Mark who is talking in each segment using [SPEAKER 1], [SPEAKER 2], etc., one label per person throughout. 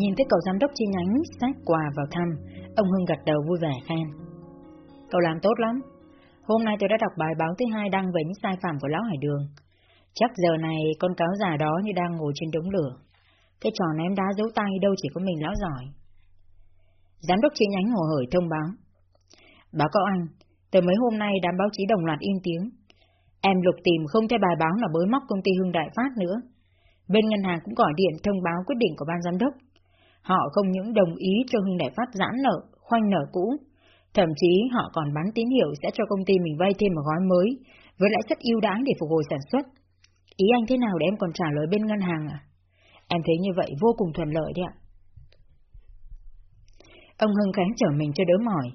[SPEAKER 1] Nhìn thấy cậu giám đốc chi nhánh sách quà vào thăm, ông Hưng gật đầu vui vẻ khen. Cậu làm tốt lắm. Hôm nay tôi đã đọc bài báo thứ hai đăng về những sai phạm của Lão Hải Đường. Chắc giờ này con cáo già đó như đang ngồi trên đống lửa. Cái trò ném đá giấu tay đâu chỉ có mình lão giỏi. Giám đốc chi nhánh hồ hởi thông báo. Báo cáo anh, từ mấy hôm nay đám báo chí đồng loạt im tiếng. Em lục tìm không thấy bài báo là bới móc công ty Hưng Đại Phát nữa. Bên ngân hàng cũng gọi điện thông báo quyết định của ban giám đốc. Họ không những đồng ý cho Hưng Đại Phát giãn nợ, khoanh nợ cũ, thậm chí họ còn bán tín hiệu sẽ cho công ty mình vay thêm một gói mới, với lãi suất ưu đãi để phục hồi sản xuất. Ý anh thế nào để em còn trả lời bên ngân hàng à? Em thấy như vậy vô cùng thuận lợi đấy ạ. Ông Hưng kháng trở mình cho đỡ mỏi.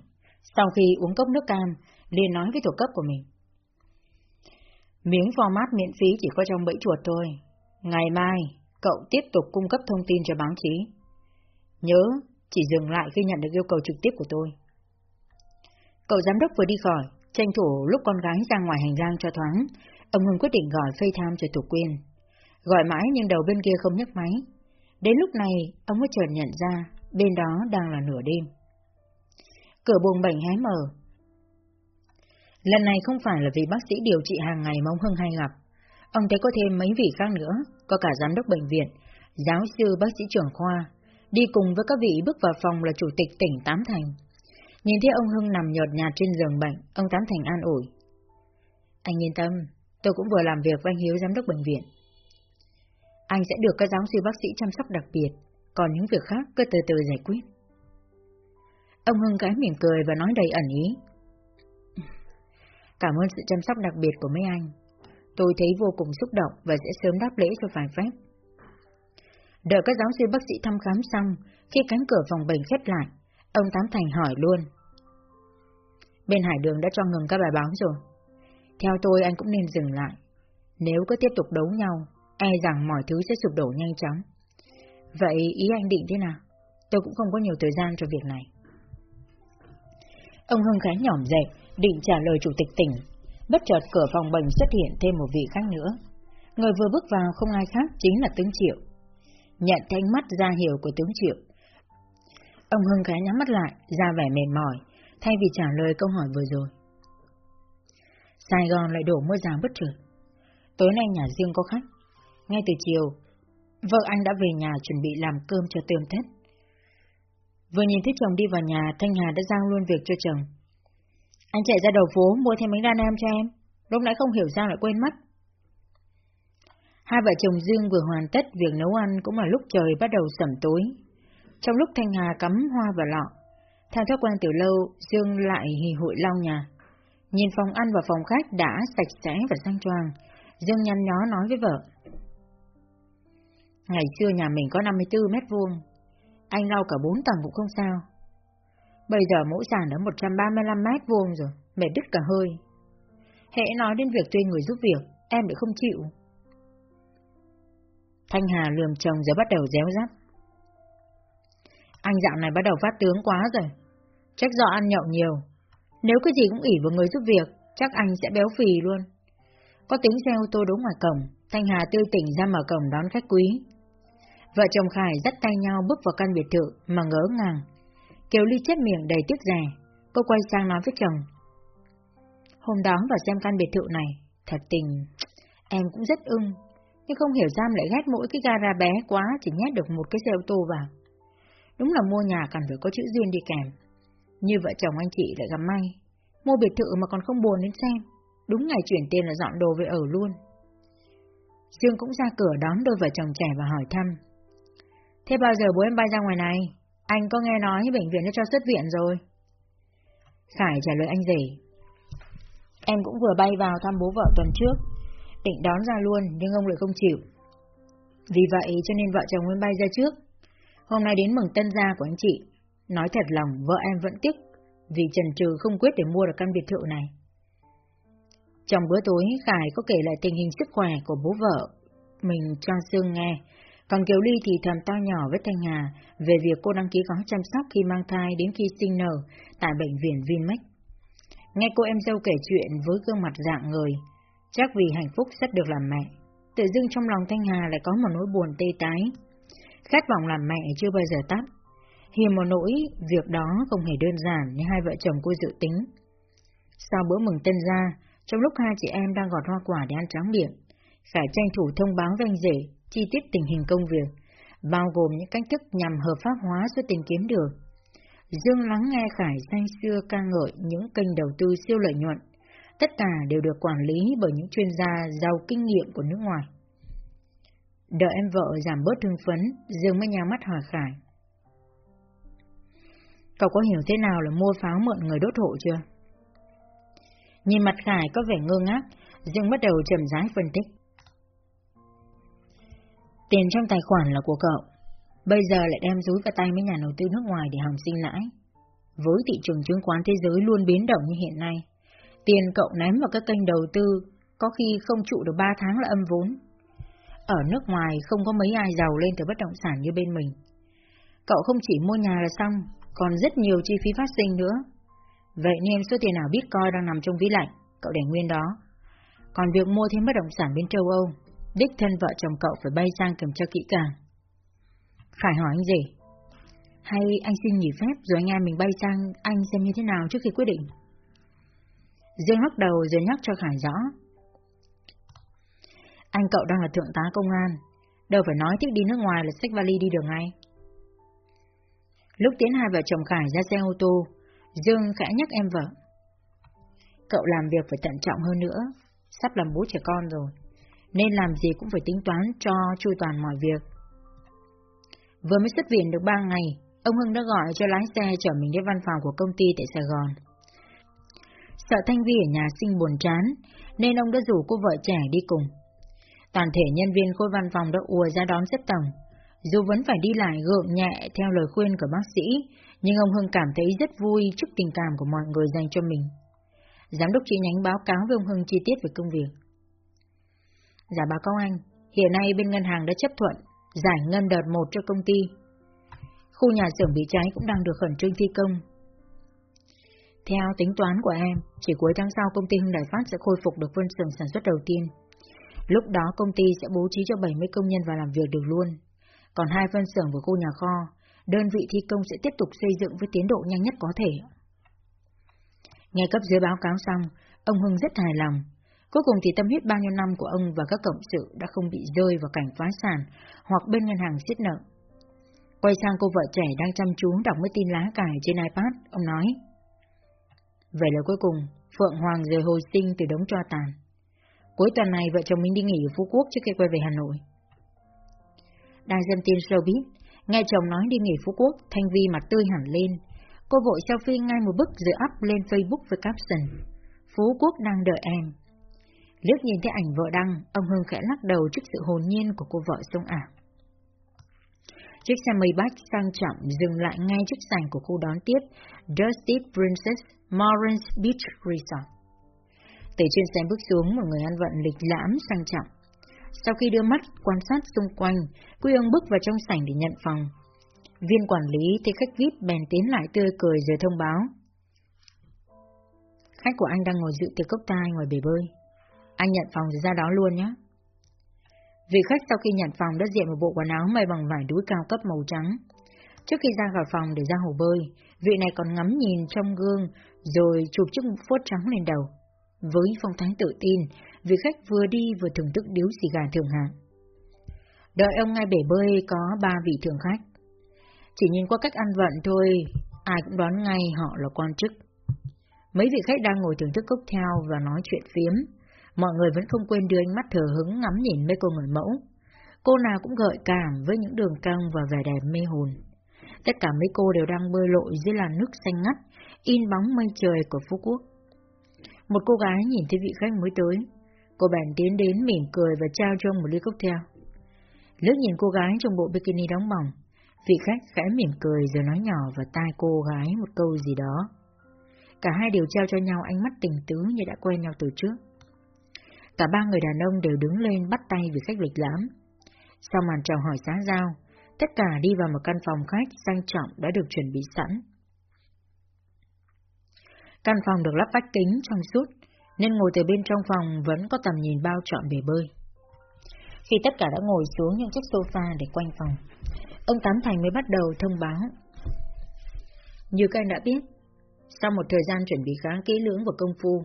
[SPEAKER 1] Sau khi uống cốc nước cam, liền nói với tổ cấp của mình. Miếng format miễn phí chỉ có trong bẫy chuột thôi. Ngày mai, cậu tiếp tục cung cấp thông tin cho báo chí. Nhớ, chỉ dừng lại khi nhận được yêu cầu trực tiếp của tôi. Cậu giám đốc vừa đi khỏi, tranh thủ lúc con gái ra ngoài hành lang cho thoáng, ông Hưng quyết định gọi FaceTime cho Thủ Quyên. Gọi mãi nhưng đầu bên kia không nhấc máy. Đến lúc này, ông mới chợt nhận ra, bên đó đang là nửa đêm. Cửa buồng bệnh hé mở. Lần này không phải là vì bác sĩ điều trị hàng ngày mà ông Hưng hay gặp. Ông thấy có thêm mấy vị khác nữa, có cả giám đốc bệnh viện, giáo sư bác sĩ trưởng khoa, đi cùng với các vị bước vào phòng là chủ tịch tỉnh Tám Thành. Nhìn thấy ông Hưng nằm nhợt nhạt trên giường bệnh, ông Tám Thành an ủi. Anh yên tâm, tôi cũng vừa làm việc với anh Hiếu giám đốc bệnh viện. Anh sẽ được các giáo sư bác sĩ chăm sóc đặc biệt, còn những việc khác cứ từ từ giải quyết. Ông Hưng cái mỉm cười và nói đầy ẩn ý. Cảm ơn sự chăm sóc đặc biệt của mấy anh. Tôi thấy vô cùng xúc động và sẽ sớm đáp lễ cho phải phép. Đợi các giáo sư bác sĩ thăm khám xong, khi cánh cửa phòng bệnh khép lại, ông Tám Thành hỏi luôn. Bên Hải Đường đã cho ngừng các bài báo rồi. Theo tôi anh cũng nên dừng lại. Nếu cứ tiếp tục đấu nhau, e rằng mọi thứ sẽ sụp đổ nhanh chóng. Vậy ý anh định thế nào? Tôi cũng không có nhiều thời gian cho việc này. Ông Hưng khá nhỏm dậy, định trả lời chủ tịch tỉnh. Bất chợt cửa phòng bệnh xuất hiện thêm một vị khác nữa. Người vừa bước vào không ai khác chính là Tướng Triệu. Nhận thanh mắt ra hiểu của Tướng Triệu. Ông Hưng khá nhắm mắt lại, ra vẻ mệt mỏi, thay vì trả lời câu hỏi vừa rồi. Sài Gòn lại đổ mưa rào bất chợt. Tối nay nhà riêng có khách. Ngay từ chiều, vợ anh đã về nhà chuẩn bị làm cơm cho tươm Tết. Vừa nhìn thấy chồng đi vào nhà, Thanh Hà đã giao luôn việc cho chồng. Anh chạy ra đầu phố mua thêm bánh đa nam cho em, lúc nãy không hiểu sao lại quên mất. Hai vợ chồng Dương vừa hoàn tất việc nấu ăn cũng là lúc trời bắt đầu sẩm tối. Trong lúc Thanh Hà cắm hoa vào lọ, theo thói quen từ lâu, Dương lại hì hụi lau nhà. Nhìn phòng ăn và phòng khách đã sạch sẽ và sang choàng, Dương nhăn nhó nói với vợ. Ngày xưa nhà mình có 54 mét vuông, anh lau cả bốn tầng cũng không sao. Bây giờ mỗi sàn ở 135 mét vuông rồi, mệt đứt cả hơi. Hễ nói đến việc thuê người giúp việc, em lại không chịu. Thanh Hà lườm chồng rồi bắt đầu réo rắt. Anh dạo này bắt đầu phát tướng quá rồi. Chắc do ăn nhậu nhiều. Nếu cái gì cũng ỉ vào người giúp việc, chắc anh sẽ béo phì luôn. Có tính xe ô tô đỗ ngoài cổng, Thanh Hà tươi tỉnh ra mở cổng đón khách quý. Vợ chồng Khải dắt tay nhau bước vào căn biệt thự mà ngỡ ngàng. Kiều Ly chết miệng đầy tiếc rẻ, cô quay sang nói với chồng. Hôm đó vào xem căn biệt thự này, thật tình, em cũng rất ưng, nhưng không hiểu Giam lại ghét mỗi cái gara bé quá chỉ nhét được một cái xe ô tô vào. Đúng là mua nhà cần phải có chữ duyên đi kèm. Như vợ chồng anh chị lại gặp may, mua biệt thự mà còn không buồn đến xem, đúng ngày chuyển tiền là dọn đồ về ở luôn. Dương cũng ra cửa đón đôi vợ chồng trẻ và hỏi thăm. Thế bao giờ bố em bay ra ngoài này? Anh có nghe nói bệnh viện đã cho xuất viện rồi. Khải trả lời anh rể. Em cũng vừa bay vào thăm bố vợ tuần trước, định đón ra luôn nhưng ông lại không chịu. Vì vậy cho nên vợ chồng em bay ra trước. Hôm nay đến mừng tân gia của anh chị. Nói thật lòng vợ em vẫn tiếc vì trần trừ không quyết để mua được căn biệt thự này. Trong bữa tối, Khải có kể lại tình hình sức khỏe của bố vợ mình cho Sương nghe, còn Kiều Ly thì thầm to nhỏ với Thanh Hà về việc cô đăng ký gói chăm sóc khi mang thai đến khi sinh nở tại bệnh viện Vinmec. Nghe cô em dâu kể chuyện với gương mặt dạng người, chắc vì hạnh phúc rất được làm mẹ. Tự dưng trong lòng Thanh Hà lại có một nỗi buồn tê tái. Khát vọng làm mẹ chưa bao giờ tắt. Hiềm một nỗi, việc đó không hề đơn giản như hai vợ chồng cô dự tính. Sau bữa mừng tân gia, trong lúc hai chị em đang gọt hoa quả để ăn tráng miệng, Khải tranh thủ thông báo với anh rể chi tiết tình hình công việc, bao gồm những cách thức nhằm hợp pháp hóa số tiền kiếm được. Dương lắng nghe Khải say xưa ca ngợi những kênh đầu tư siêu lợi nhuận, tất cả đều được quản lý bởi những chuyên gia giàu kinh nghiệm của nước ngoài. Đợi em vợ giảm bớt thương phấn, Dương mới nhào mắt hỏi Khải. Cậu có hiểu thế nào là mua pháo mượn người đốt hộ chưa? Nhìn mặt Khải có vẻ ngơ ngác, Dương bắt đầu chậm rãi phân tích. Tiền trong tài khoản là của cậu, bây giờ lại đem rúi vào tay mấy nhà đầu tư nước ngoài để hòng sinh lãi. Với thị trường chứng khoán thế giới luôn biến động như hiện nay, tiền cậu ném vào các kênh đầu tư có khi không trụ được 3 tháng là âm vốn. Ở nước ngoài không có mấy ai giàu lên từ bất động sản như bên mình. Cậu không chỉ mua nhà là xong, còn rất nhiều chi phí phát sinh nữa. Vậy nên số tiền nào Bitcoin đang nằm trong ví lạnh, cậu để nguyên đó. Còn việc mua thêm bất động sản bên châu Âu, đích thân vợ chồng cậu phải bay sang kiểm tra kỹ càng. Khải hỏi anh gì? Hay anh xin nghỉ phép rồi anh em mình bay sang anh xem như thế nào trước khi quyết định? Dương lắc đầu rồi nhắc cho Khải rõ. Anh cậu đang là thượng tá công an, đâu phải nói thích đi nước ngoài là xách vali đi được ngay. Lúc tiến hai vợ chồng Khải ra xe ô tô, Dương khẽ nhắc em vợ. Cậu làm việc phải tận trọng hơn nữa, sắp làm bố trẻ con rồi, nên làm gì cũng phải tính toán cho chu toàn mọi việc. Vừa mới xuất viện được ba ngày, ông Hưng đã gọi cho lái xe chở mình đến văn phòng của công ty tại Sài Gòn. Sợ Thanh Vi ở nhà sinh buồn chán, nên ông đã rủ cô vợ trẻ đi cùng. Toàn thể nhân viên khối văn phòng đã ùa ra đón xếp tổng. Dù vẫn phải đi lại gượng nhẹ theo lời khuyên của bác sĩ, nhưng ông Hưng cảm thấy rất vui trước tình cảm của mọi người dành cho mình. Giám đốc chi nhánh báo cáo với ông Hưng chi tiết về công việc. Dạ báo cáo anh, hiện nay bên ngân hàng đã chấp thuận giải ngân đợt 1 cho công ty. Khu nhà xưởng bị cháy cũng đang được khẩn trương thi công. Theo tính toán của em, chỉ cuối tháng sau công ty Hưng Đại Phát sẽ khôi phục được phân xưởng sản xuất đầu tiên. Lúc đó công ty sẽ bố trí cho 70 công nhân vào làm việc được luôn. Còn hai phân xưởng của khu nhà kho, đơn vị thi công sẽ tiếp tục xây dựng với tiến độ nhanh nhất có thể. Nghe cấp dưới báo cáo xong, ông Hưng rất hài lòng. Cuối cùng thì tâm huyết bao nhiêu năm của ông và các cộng sự đã không bị rơi vào cảnh phá sản hoặc bên ngân hàng siết nợ. Quay sang cô vợ trẻ đang chăm chú đọc mấy tin lá cải trên iPad, ông nói. Vậy là cuối cùng, Phượng Hoàng rời hồi sinh từ đống cho tàn. Cuối tuần này vợ chồng mình đi nghỉ ở Phú Quốc trước khi quay về Hà Nội. Đài dân tin showbiz, nghe chồng nói đi nghỉ Phú Quốc, Thanh Vi mặt tươi hẳn lên. Cô vội selfie ngay một bức rồi up lên Facebook với caption. Phú Quốc đang đợi em. Liếc nhìn thấy ảnh vợ đăng, ông Hưng khẽ lắc đầu trước sự hồn nhiên của cô vợ sông ả. Chiếc xe mây bách sang trọng dừng lại ngay trước sảnh của khu đón tiếp Dusty Princess Morris Beach Resort. Từ trên xe bước xuống một người ăn vận lịch lãm sang trọng. Sau khi đưa mắt quan sát xung quanh, Quy ông bước vào trong sảnh để nhận phòng. Viên quản lý thấy khách VIP bèn tiến lại tươi cười rồi thông báo. Khách của anh đang ngồi dự tiệc cốc tai ngoài bể bơi. Anh nhận phòng rồi ra đó luôn nhé. Vị khách sau khi nhận phòng đã diện một bộ quần áo may bằng vải đuôi cao cấp màu trắng. Trước khi ra khỏi phòng để ra hồ bơi, vị này còn ngắm nhìn trong gương rồi chụp chiếc phốt trắng lên đầu. Với phong thái tự tin, vị khách vừa đi vừa thưởng thức điếu xì gà thường hạng. Đợi ông ngay bể bơi có ba vị thường khách. Chỉ nhìn qua cách ăn vận thôi, ai cũng đoán ngay họ là quan chức. Mấy vị khách đang ngồi thưởng thức cốc theo và nói chuyện phiếm. Mọi người vẫn không quên đưa ánh mắt thờ hứng ngắm nhìn mấy cô người mẫu. Cô nào cũng gợi cảm với những đường cong và vẻ đẹp mê hồn. Tất cả mấy cô đều đang bơi lội dưới làn nước xanh ngắt, in bóng mây trời của Phú Quốc. Một cô gái nhìn thấy vị khách mới tới. Cô bèn tiến đến mỉm cười và trao cho một ly cocktail. Lướt nhìn cô gái trong bộ bikini đóng bỏng, vị khách khẽ mỉm cười rồi nói nhỏ vào tai cô gái một câu gì đó. Cả hai đều trao cho nhau ánh mắt tình tứ như đã quen nhau từ trước. Cả ba người đàn ông đều đứng lên bắt tay vì khách lịch lãm. Sau màn chào hỏi xã giao, tất cả đi vào một căn phòng khách sang trọng đã được chuẩn bị sẵn. Căn phòng được lắp vách kính trong suốt, nên ngồi từ bên trong phòng vẫn có tầm nhìn bao trọn bể bơi. Khi tất cả đã ngồi xuống những chiếc sofa để quanh phòng, ông Tám Thành mới bắt đầu thông báo. Như các anh đã biết, sau một thời gian chuẩn bị khá kỹ lưỡng và công phu,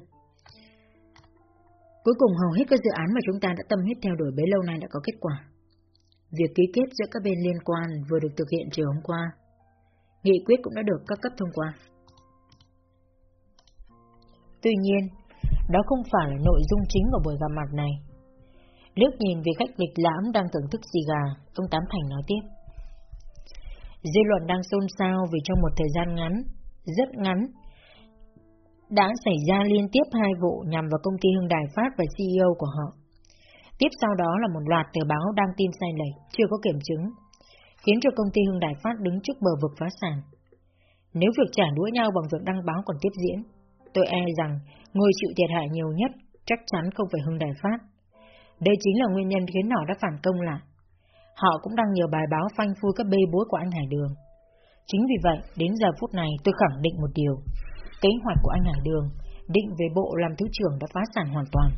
[SPEAKER 1] cuối cùng hầu hết các dự án mà chúng ta đã tâm huyết theo đuổi bấy lâu nay đã có kết quả. Việc ký kết giữa các bên liên quan vừa được thực hiện chiều hôm qua. Nghị quyết cũng đã được các cấp thông qua. Tuy nhiên, đó không phải là nội dung chính của buổi gặp mặt này. Lướt nhìn vị khách lịch lãm đang thưởng thức xì gà, ông Tám Thành nói tiếp. Dư luận đang xôn xao vì trong một thời gian ngắn, rất ngắn, đã xảy ra liên tiếp hai vụ nhằm vào công ty Hưng Đài Phát và CEO của họ. Tiếp sau đó là một loạt tờ báo đăng tin sai lệch, chưa có kiểm chứng, khiến cho công ty Hưng Đài Phát đứng trước bờ vực phá sản. Nếu việc trả đũa nhau bằng việc đăng báo còn tiếp diễn, tôi e rằng người chịu thiệt hại nhiều nhất chắc chắn không phải Hưng Đài Phát. Đây chính là nguyên nhân khiến họ đã phản công lại. Họ cũng đăng nhiều bài báo phanh phui các bê bối của anh Hải Đường. Chính vì vậy, đến giờ phút này tôi khẳng định một điều. Kế hoạch của anh Hải Đường định về bộ làm thứ trưởng đã phá sản hoàn toàn.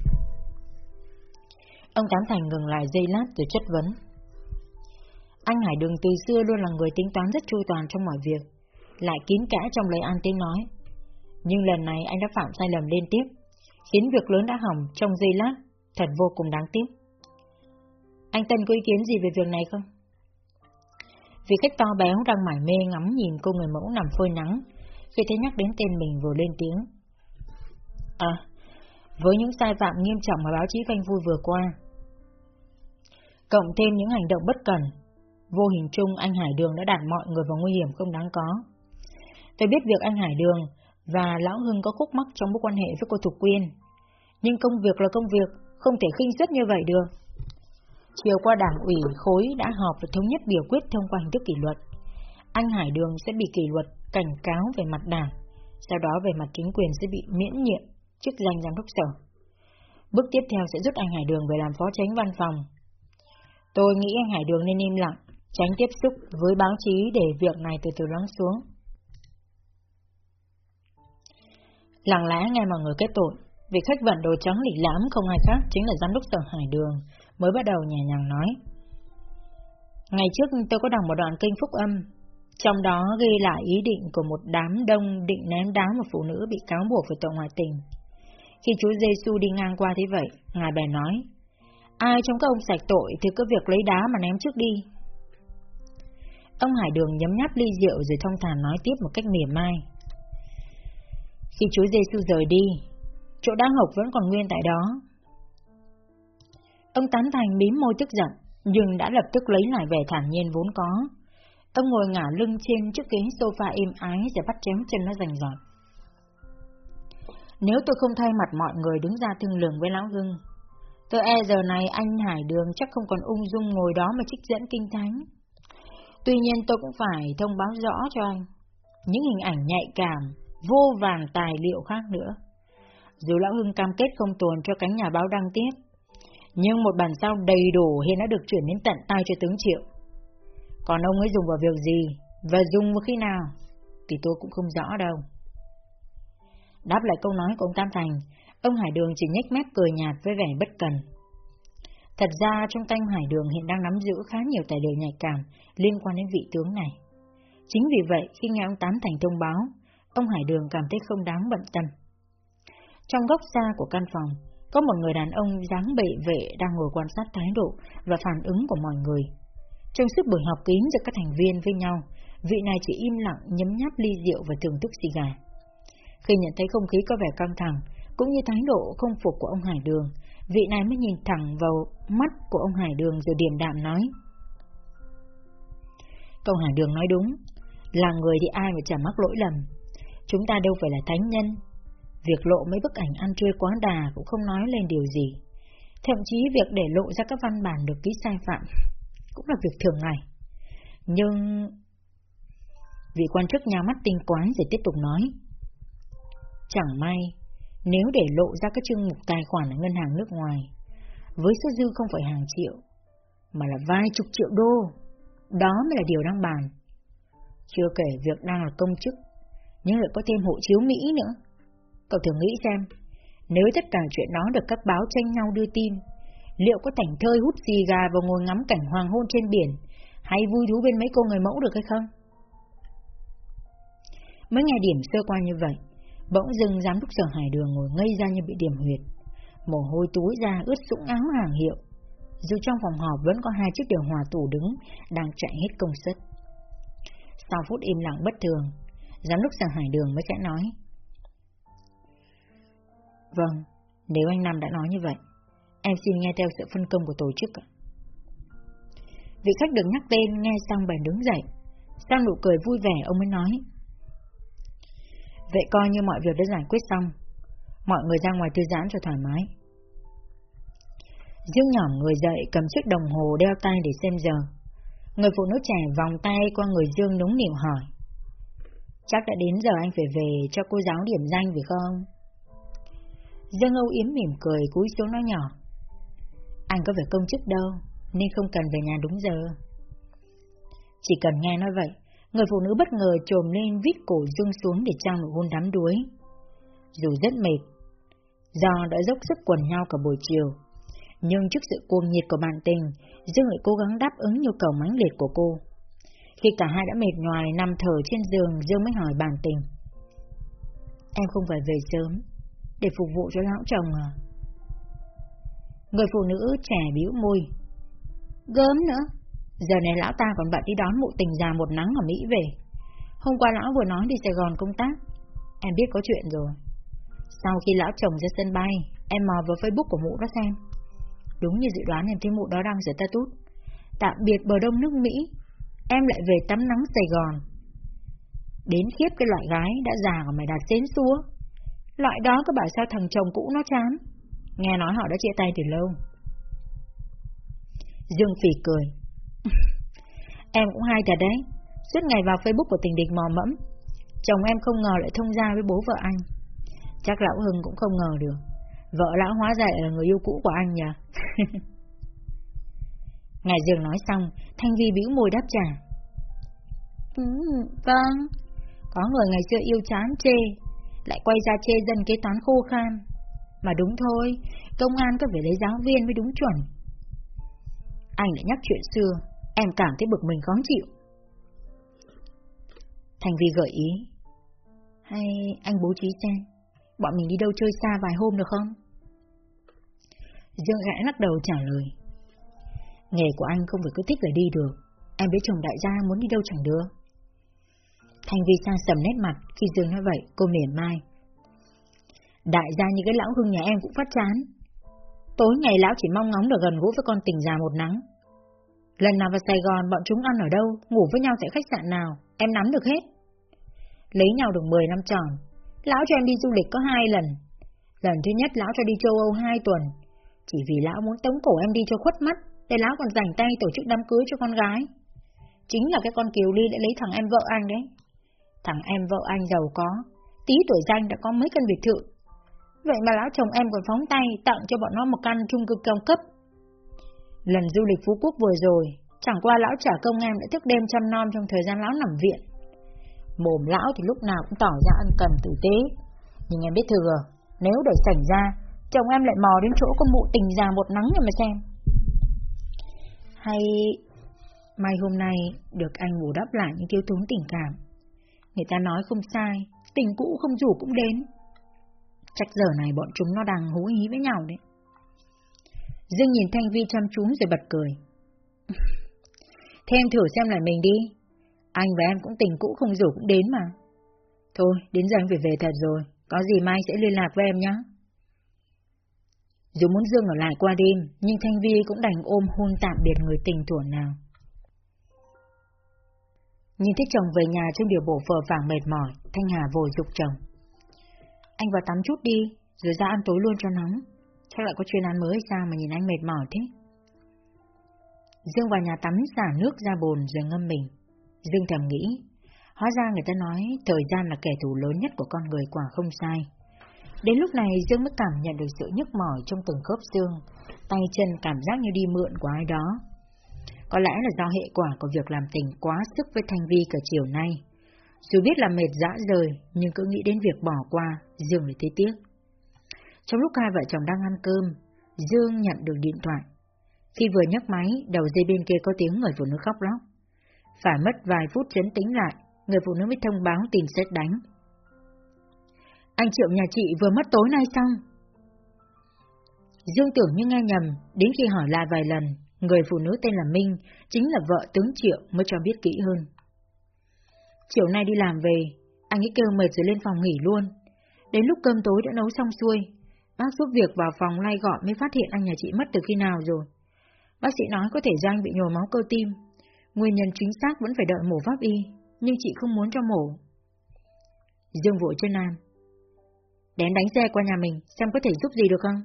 [SPEAKER 1] Ông Tám Thành ngừng lại giây lát rồi chất vấn. Anh Hải Đường từ xưa luôn là người tính toán rất chu toàn trong mọi việc, lại kín kẽ trong lời an tiếng nói. Nhưng lần này anh đã phạm sai lầm liên tiếp, khiến việc lớn đã hỏng trong giây lát, thật vô cùng đáng tiếc. Anh Tân có ý kiến gì về việc này không? Vị khách to béo đang mải mê ngắm nhìn cô người mẫu nằm phơi nắng, khi thấy nhắc đến tên mình vừa lên tiếng. À, với những sai phạm nghiêm trọng mà báo chí phanh vui vừa qua, cộng thêm những hành động bất cần, vô hình chung anh Hải Đường đã đặt mọi người vào nguy hiểm không đáng có. Tôi biết việc anh Hải Đường và Lão Hưng có khúc mắc trong mối quan hệ với cô Thục Quyên, nhưng công việc là công việc, không thể khinh suất như vậy được. Chiều qua đảng ủy khối đã họp và thống nhất biểu quyết thông qua hình thức kỷ luật. Anh Hải Đường sẽ bị kỷ luật cảnh cáo về mặt đảng, sau đó về mặt chính quyền sẽ bị miễn nhiệm chức danh giám đốc sở. Bước tiếp theo sẽ rút anh Hải Đường về làm phó tránh văn phòng. Tôi nghĩ anh Hải Đường nên im lặng, tránh tiếp xúc với báo chí để việc này từ từ lắng xuống. Lặng lẽ nghe mọi người kết tội, vị khách vận đồ trắng lị lãm không ai khác chính là giám đốc sở Hải Đường, mới bắt đầu nhẹ nhàng nói. Ngày trước tôi có đọc một đoạn kinh phúc âm, trong đó ghi lại ý định của một đám đông định ném đá một phụ nữ bị cáo buộc về tội ngoại tình. Khi Chúa Giêsu đi ngang qua thế vậy, Ngài bèn nói, ai trong các ông sạch tội thì cứ việc lấy đá mà ném trước đi. Ông Hải Đường nhấm nháp ly rượu rồi thông thả nói tiếp một cách mỉa mai. Khi Chúa Giêsu rời đi, chỗ đá hộc vẫn còn nguyên tại đó. Ông Tán Thành mím môi tức giận, nhưng đã lập tức lấy lại vẻ thản nhiên vốn có. Ông ngồi ngả lưng trên chiếc ghế sofa êm ái rồi bắt chém chân nó rành rọt. Nếu tôi không thay mặt mọi người đứng ra thương lượng với Lão Hưng, tôi e giờ này anh Hải Đường chắc không còn ung dung ngồi đó mà trích dẫn kinh thánh. Tuy nhiên tôi cũng phải thông báo rõ cho anh, những hình ảnh nhạy cảm, vô vàn tài liệu khác nữa. Dù Lão Hưng cam kết không tồn cho cánh nhà báo đăng tiếp, nhưng một bản sao đầy đủ hiện đã được chuyển đến tận tay cho tướng Triệu. Còn ông ấy dùng vào việc gì, và dùng vào khi nào, thì tôi cũng không rõ đâu. Đáp lại câu nói của ông Tam Thành, ông Hải Đường chỉ nhếch mép cười nhạt với vẻ bất cần. Thật ra trong tay Hải Đường hiện đang nắm giữ khá nhiều tài liệu nhạy cảm liên quan đến vị tướng này. Chính vì vậy, khi nghe ông Tám Thành thông báo, ông Hải Đường cảm thấy không đáng bận tâm. Trong góc xa của căn phòng, có một người đàn ông dáng bệ vệ đang ngồi quan sát thái độ và phản ứng của mọi người. Trong suốt buổi họp kín giữa các thành viên với nhau, vị này chỉ im lặng nhấm nháp ly rượu và thưởng thức xì gà. Khi nhận thấy không khí có vẻ căng thẳng, cũng như thái độ không phục của ông Hải Đường, vị này mới nhìn thẳng vào mắt của ông Hải Đường rồi điềm đạm nói. Câu Hải Đường nói đúng, là người thì ai mà chả mắc lỗi lầm. Chúng ta đâu phải là thánh nhân. Việc lộ mấy bức ảnh ăn chơi quá đà cũng không nói lên điều gì. Thậm chí việc để lộ ra các văn bản được ký sai phạm cũng là việc thường ngày. Nhưng... Vị quan chức nhà mắt tinh quái rồi tiếp tục nói. Chẳng may, nếu để lộ ra các chương mục tài khoản ở ngân hàng nước ngoài, với số dư không phải hàng triệu, mà là vài chục triệu đô, đó mới là điều đang bàn. Chưa kể việc đang là công chức, nhưng lại có thêm hộ chiếu Mỹ nữa. Cậu thử nghĩ xem, nếu tất cả chuyện đó được các báo tranh nhau đưa tin, liệu có thành thơi hút xì gà và ngồi ngắm cảnh hoàng hôn trên biển, hay vui thú bên mấy cô người mẫu được hay không? Mấy ngày điểm sơ qua như vậy, bỗng dưng giám đốc sở hải đường ngồi ngây ra như bị điểm huyệt. Mồ hôi túi ra ướt sũng áo hàng hiệu. Dù trong phòng họp vẫn có hai chiếc điều hòa tủ đứng, đang chạy hết công suất. Sau phút im lặng bất thường, giám đốc sở hải đường mới sẽ nói. Vâng, nếu anh Nam đã nói như vậy, em xin nghe theo sự phân công của tổ chức ạ. Vị khách được nhắc tên nghe xong bèn đứng dậy, sau nụ cười vui vẻ ông mới nói. Vậy coi như mọi việc đã giải quyết xong, mọi người ra ngoài thư giãn cho thoải mái. Dương nhỏm người dậy cầm chiếc đồng hồ đeo tay để xem giờ. Người phụ nữ trẻ vòng tay qua người Dương núng nịu hỏi. Chắc đã đến giờ anh phải về cho cô giáo điểm danh phải không? Dương Âu Yếm mỉm cười cúi xuống nói nhỏ. Anh có phải công chức đâu, nên không cần về nhà đúng giờ. Chỉ cần nghe nói vậy, người phụ nữ bất ngờ trồm lên vít cổ Dương xuống để trao nụ hôn đắm đuối. Dù rất mệt, do đã dốc sức quần nhau cả buổi chiều, nhưng trước sự cuồng nhiệt của bạn tình, Dương lại cố gắng đáp ứng nhu cầu mãnh liệt của cô. Khi cả hai đã mệt nhoài nằm thở trên giường, Dương mới hỏi bạn tình. Em không phải về sớm, để phục vụ cho lão chồng à? Người phụ nữ trẻ bĩu môi. Gớm nữa, giờ này lão ta còn bận đi đón mụ tình già một nắng ở Mỹ về. Hôm qua lão vừa nói đi Sài Gòn công tác, em biết có chuyện rồi. Sau khi lão chồng ra sân bay, em mò vào Facebook của mụ đó xem. Đúng như dự đoán em thấy mụ đó đang rửa tút. Tạm biệt bờ đông nước Mỹ, em lại về tắm nắng Sài Gòn. Đến khiếp cái loại gái đã già của mày đạt xến xúa. Loại đó có bảo sao thằng chồng cũ nó chán. Nghe nói họ đã chia tay từ lâu. Dương Phỉ cười. em cũng hay thật đấy. Suốt ngày vào Facebook của tình địch mò mẫm. Chồng em không ngờ lại thông gia với bố vợ anh. Chắc lão Hưng cũng không ngờ được. Vợ lão hóa ra là người yêu cũ của anh nhỉ? Ngài Dương nói xong, Thanh Vi bĩu môi đáp trả. Ừ, vâng, có người ngày xưa yêu chán chê, lại quay ra chê dân kế toán khô khan. Mà đúng thôi, công an có phải lấy giáo viên mới đúng chuẩn. Anh lại nhắc chuyện xưa, em cảm thấy bực mình khó chịu. Thành Vi gợi ý. Hay anh bố trí xem, bọn mình đi đâu chơi xa vài hôm được không? Dương gã lắc đầu trả lời. Nghề của anh không phải cứ thích là đi được, em biết chồng đại gia muốn đi đâu chẳng được. Thành Vi sang sầm nét mặt, khi Dương nói vậy, cô mỉm mai. Đại gia như cái lão hưng nhà em cũng phát chán. Tối ngày lão chỉ mong ngóng được gần gũi với con tình già một nắng. Lần nào vào Sài Gòn bọn chúng ăn ở đâu, ngủ với nhau tại khách sạn nào, em nắm được hết. Lấy nhau được 10 năm tròn, lão cho em đi du lịch có hai lần. Lần thứ nhất lão cho đi châu Âu hai tuần, chỉ vì lão muốn tống cổ em đi cho khuất mắt, để lão còn rảnh tay tổ chức đám cưới cho con gái. Chính là cái con Kiều Ly đã lấy thằng em vợ anh đấy. Thằng em vợ anh giàu có, tí tuổi danh đã có mấy căn biệt thự. Vậy mà lão chồng em còn phóng tay tặng cho bọn nó một căn chung cư cao cấp. Lần du lịch Phú Quốc vừa rồi, chẳng qua lão trả công em đã thức đêm chăm non trong thời gian lão nằm viện. Mồm lão thì lúc nào cũng tỏ ra ân cần tử tế. Nhưng em biết thừa, nếu để xảy ra, chồng em lại mò đến chỗ con mụ tình già một nắng rồi mà xem. Hay mai hôm nay được anh bù đắp lại những thiếu thốn tình cảm. Người ta nói không sai, tình cũ không rủ cũng đến. Chắc giờ này bọn chúng nó đang hú hí với nhau đấy. Dương nhìn Thanh Vi chăm chú rồi bật cười. Thế em thử xem lại mình đi. Anh và em cũng tình cũ không rủ cũng đến mà. Thôi, đến giờ anh phải về thật rồi. Có gì mai sẽ liên lạc với em nhé. Dù muốn Dương ở lại qua đêm, nhưng Thanh Vi cũng đành ôm hôn tạm biệt người tình thuở nào. Nhìn thấy chồng về nhà trong điều bộ phờ vàng mệt mỏi, Thanh Hà vội dục chồng. Anh vào tắm chút đi, rồi ra ăn tối luôn cho nóng. Chắc lại có chuyên án mới sao mà nhìn anh mệt mỏi thế? Dương vào nhà tắm xả nước ra bồn rồi ngâm mình. Dương thầm nghĩ, hóa ra người ta nói thời gian là kẻ thù lớn nhất của con người quả không sai. Đến lúc này Dương mới cảm nhận được sự nhức mỏi trong từng khớp xương, tay chân cảm giác như đi mượn của ai đó. Có lẽ là do hệ quả của việc làm tình quá sức với Thanh Vi cả chiều nay. Dù biết là mệt dã rời, nhưng cứ nghĩ đến việc bỏ qua, Dương lại thấy tiếc. Trong lúc hai vợ chồng đang ăn cơm, Dương nhận được điện thoại. Khi vừa nhấc máy, đầu dây bên kia có tiếng người phụ nữ khóc lóc. Phải mất vài phút chấn tính lại, người phụ nữ mới thông báo tìm xét đánh. Anh Triệu nhà chị vừa mất tối nay xong. Dương tưởng như nghe nhầm, đến khi hỏi lại vài lần, người phụ nữ tên là Minh, chính là vợ tướng Triệu mới cho biết kỹ hơn. Chiều nay đi làm về, anh ấy kêu mệt rồi lên phòng nghỉ luôn. Đến lúc cơm tối đã nấu xong xuôi, bác giúp việc vào phòng lay gọn mới phát hiện anh nhà chị mất từ khi nào rồi. Bác sĩ nói có thể do anh bị nhồi máu cơ tim. Nguyên nhân chính xác vẫn phải đợi mổ pháp y, nhưng chị không muốn cho mổ. Dương vội chân Nam. Đến đánh xe qua nhà mình, xem có thể giúp gì được không?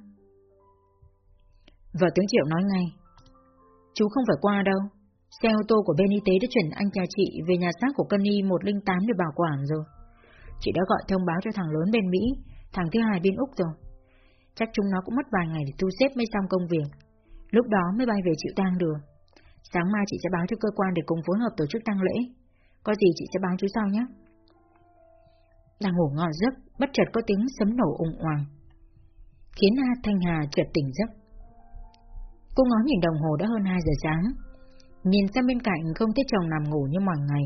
[SPEAKER 1] Vợ tướng Triệu nói ngay. Chú không phải qua đâu. Xe ô tô của bên y tế đã chuyển anh nhà chị về nhà xác của Cân Y 108 để bảo quản rồi. Chị đã gọi thông báo cho thằng lớn bên Mỹ, thằng thứ hai bên Úc rồi. Chắc chúng nó cũng mất vài ngày để thu xếp mới xong công việc. Lúc đó mới bay về chịu tang được. Sáng mai chị sẽ báo cho cơ quan để cùng phối hợp tổ chức tang lễ. Có gì chị sẽ báo chú sau nhé. Đang ngủ ngon giấc, bất chợt có tiếng sấm nổ ủng hoàng. Khiến A Thanh Hà chợt tỉnh giấc. Cô ngó nhìn đồng hồ đã hơn 2 giờ sáng. Nhìn sang bên cạnh không thấy chồng nằm ngủ như mọi ngày.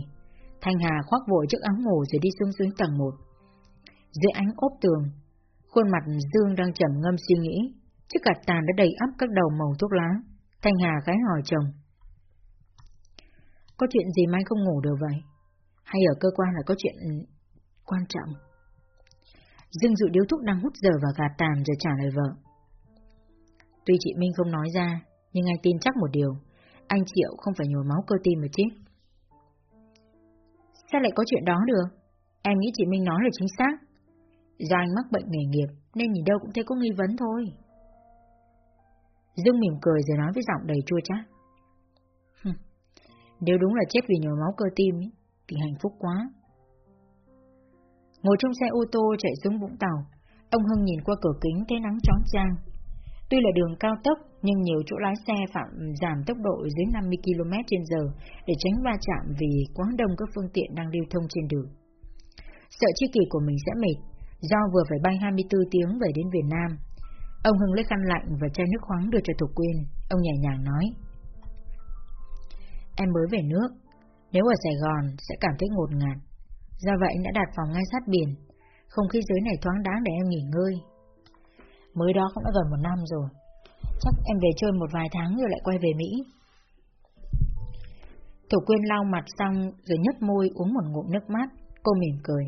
[SPEAKER 1] Thanh Hà khoác vội chiếc áo ngủ rồi đi xuống dưới tầng 1. Dưới ánh ốp tường, khuôn mặt Dương đang trầm ngâm suy nghĩ, chiếc gạt tàn đã đầy ắp các đầu màu thuốc lá. Thanh Hà gái hỏi chồng. Có chuyện gì mai không ngủ được vậy? Hay ở cơ quan là có chuyện quan trọng? Dương dụ điếu thuốc đang hút giờ và gạt tàn rồi trả lời vợ. Tuy chị Minh không nói ra, nhưng anh tin chắc một điều, anh Triệu không phải nhồi máu cơ tim mà chết. Sao lại có chuyện đó được? Em nghĩ chị Minh nói là chính xác. Do anh mắc bệnh nghề nghiệp nên nhìn đâu cũng thấy có nghi vấn thôi. Dương mỉm cười rồi nói với giọng đầy chua chát. Nếu đúng là chết vì nhồi máu cơ tim ý, thì hạnh phúc quá. Ngồi trong xe ô tô chạy xuống Vũng Tàu, ông Hưng nhìn qua cửa kính thấy nắng chói chang. Tuy là đường cao tốc, nhưng nhiều chỗ lái xe phạm giảm tốc độ dưới 50 km h để tránh va chạm vì quá đông các phương tiện đang lưu thông trên đường. Sợ chi kỳ của mình sẽ mệt, do vừa phải bay 24 tiếng về đến Việt Nam. Ông Hưng lấy khăn lạnh và chai nước khoáng đưa cho Thục Quyên, ông nhẹ nhàng nói. Em mới về nước, nếu ở Sài Gòn sẽ cảm thấy ngột ngạt. Do vậy anh đã đặt phòng ngay sát biển, không khí dưới này thoáng đáng để em nghỉ ngơi. Mới đó cũng đã gần một năm rồi, chắc em về chơi một vài tháng rồi lại quay về Mỹ. Thủ Quyên lau mặt xong rồi nhấp môi uống một ngụm nước mát, cô mỉm cười.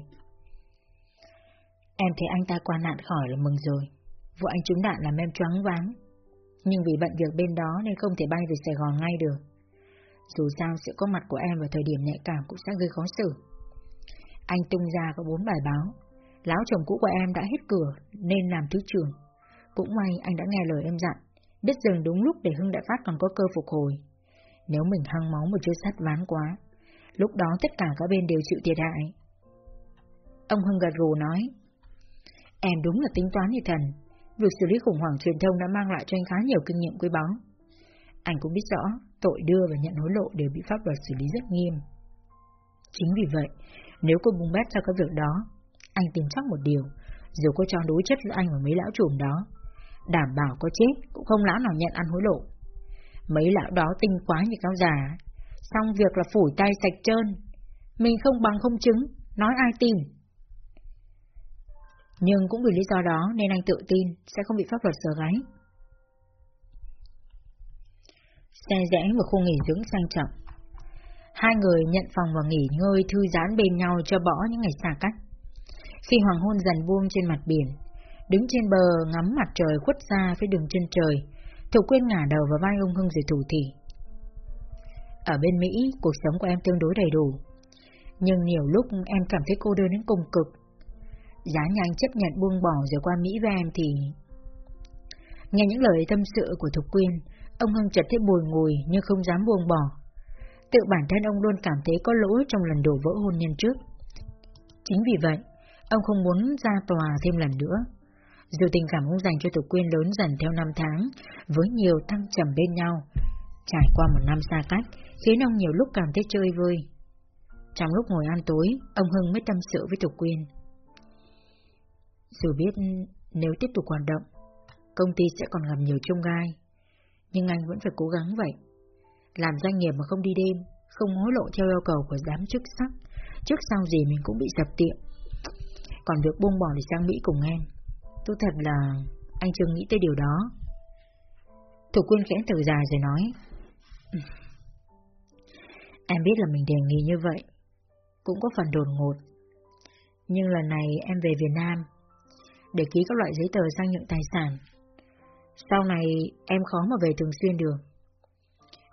[SPEAKER 1] Em thấy anh ta qua nạn khỏi là mừng rồi, vụ anh trúng đạn làm em choáng váng. Nhưng vì bận việc bên đó nên không thể bay về Sài Gòn ngay được. Dù sao sự có mặt của em vào thời điểm nhạy cảm cũng sẽ gây khó xử. Anh tung ra có bốn bài báo. Lão chồng cũ của em đã hết cửa nên làm thứ trưởng. Cũng may anh đã nghe lời em dặn, biết dừng đúng lúc để Hưng Đại Phát còn có cơ phục hồi. Nếu mình hăng máu một chút sắt ván quá, lúc đó tất cả các bên đều chịu thiệt hại. Ông Hưng gật gù nói, Em đúng là tính toán như thần, việc xử lý khủng hoảng truyền thông đã mang lại cho anh khá nhiều kinh nghiệm quý báu. Anh cũng biết rõ, tội đưa và nhận hối lộ đều bị pháp luật xử lý rất nghiêm. Chính vì vậy, nếu cô bung bét cho các việc đó, anh tin chắc một điều, dù cô cho đối chất giữa anh và mấy lão trùm đó, đảm bảo có chết cũng không lão nào nhận ăn hối lộ. Mấy lão đó tinh quá như cáo già, xong việc là phủi tay sạch trơn, mình không bằng không chứng, nói ai tin. Nhưng cũng vì lý do đó nên anh tự tin sẽ không bị pháp luật sờ gáy. Xe rẽ vào khu nghỉ dưỡng sang trọng. Hai người nhận phòng và nghỉ ngơi thư giãn bên nhau cho bỏ những ngày xa cách. Khi hoàng hôn dần buông trên mặt biển, đứng trên bờ ngắm mặt trời khuất xa phía đường chân trời, Thục Quyên ngả đầu vào vai ông Hưng rồi thủ thỉ. Ở bên Mỹ, cuộc sống của em tương đối đầy đủ. Nhưng nhiều lúc em cảm thấy cô đơn đến cùng cực. Giá nhanh chấp nhận buông bỏ rồi qua Mỹ với em thì... Nghe những lời tâm sự của Thục Quyên, ông Hưng chợt thấy bùi ngùi nhưng không dám buông bỏ. Tự bản thân ông luôn cảm thấy có lỗi trong lần đổ vỡ hôn nhân trước. Chính vì vậy, ông không muốn ra tòa thêm lần nữa. Dù tình cảm ông dành cho Thục Quyên lớn dần theo năm tháng, với nhiều thăng trầm bên nhau, trải qua một năm xa cách, khiến ông nhiều lúc cảm thấy chơi vơi. Trong lúc ngồi ăn tối, ông Hưng mới tâm sự với Thục Quyên. Dù biết nếu tiếp tục hoạt động, công ty sẽ còn gặp nhiều trông gai, nhưng anh vẫn phải cố gắng vậy. Làm doanh nghiệp mà không đi đêm, không hối lộ theo yêu cầu của giám chức sắc, trước sau gì mình cũng bị dập tiệm. Còn việc buông bỏ để sang Mỹ cùng em, tôi thật là anh chưa nghĩ tới điều đó. Thủ quyên khẽ thở dài rồi nói, ừ, Em biết là mình đề nghị như vậy, cũng có phần đột ngột. Nhưng lần này em về Việt Nam, để ký các loại giấy tờ sang nhượng tài sản. Sau này em khó mà về thường xuyên được.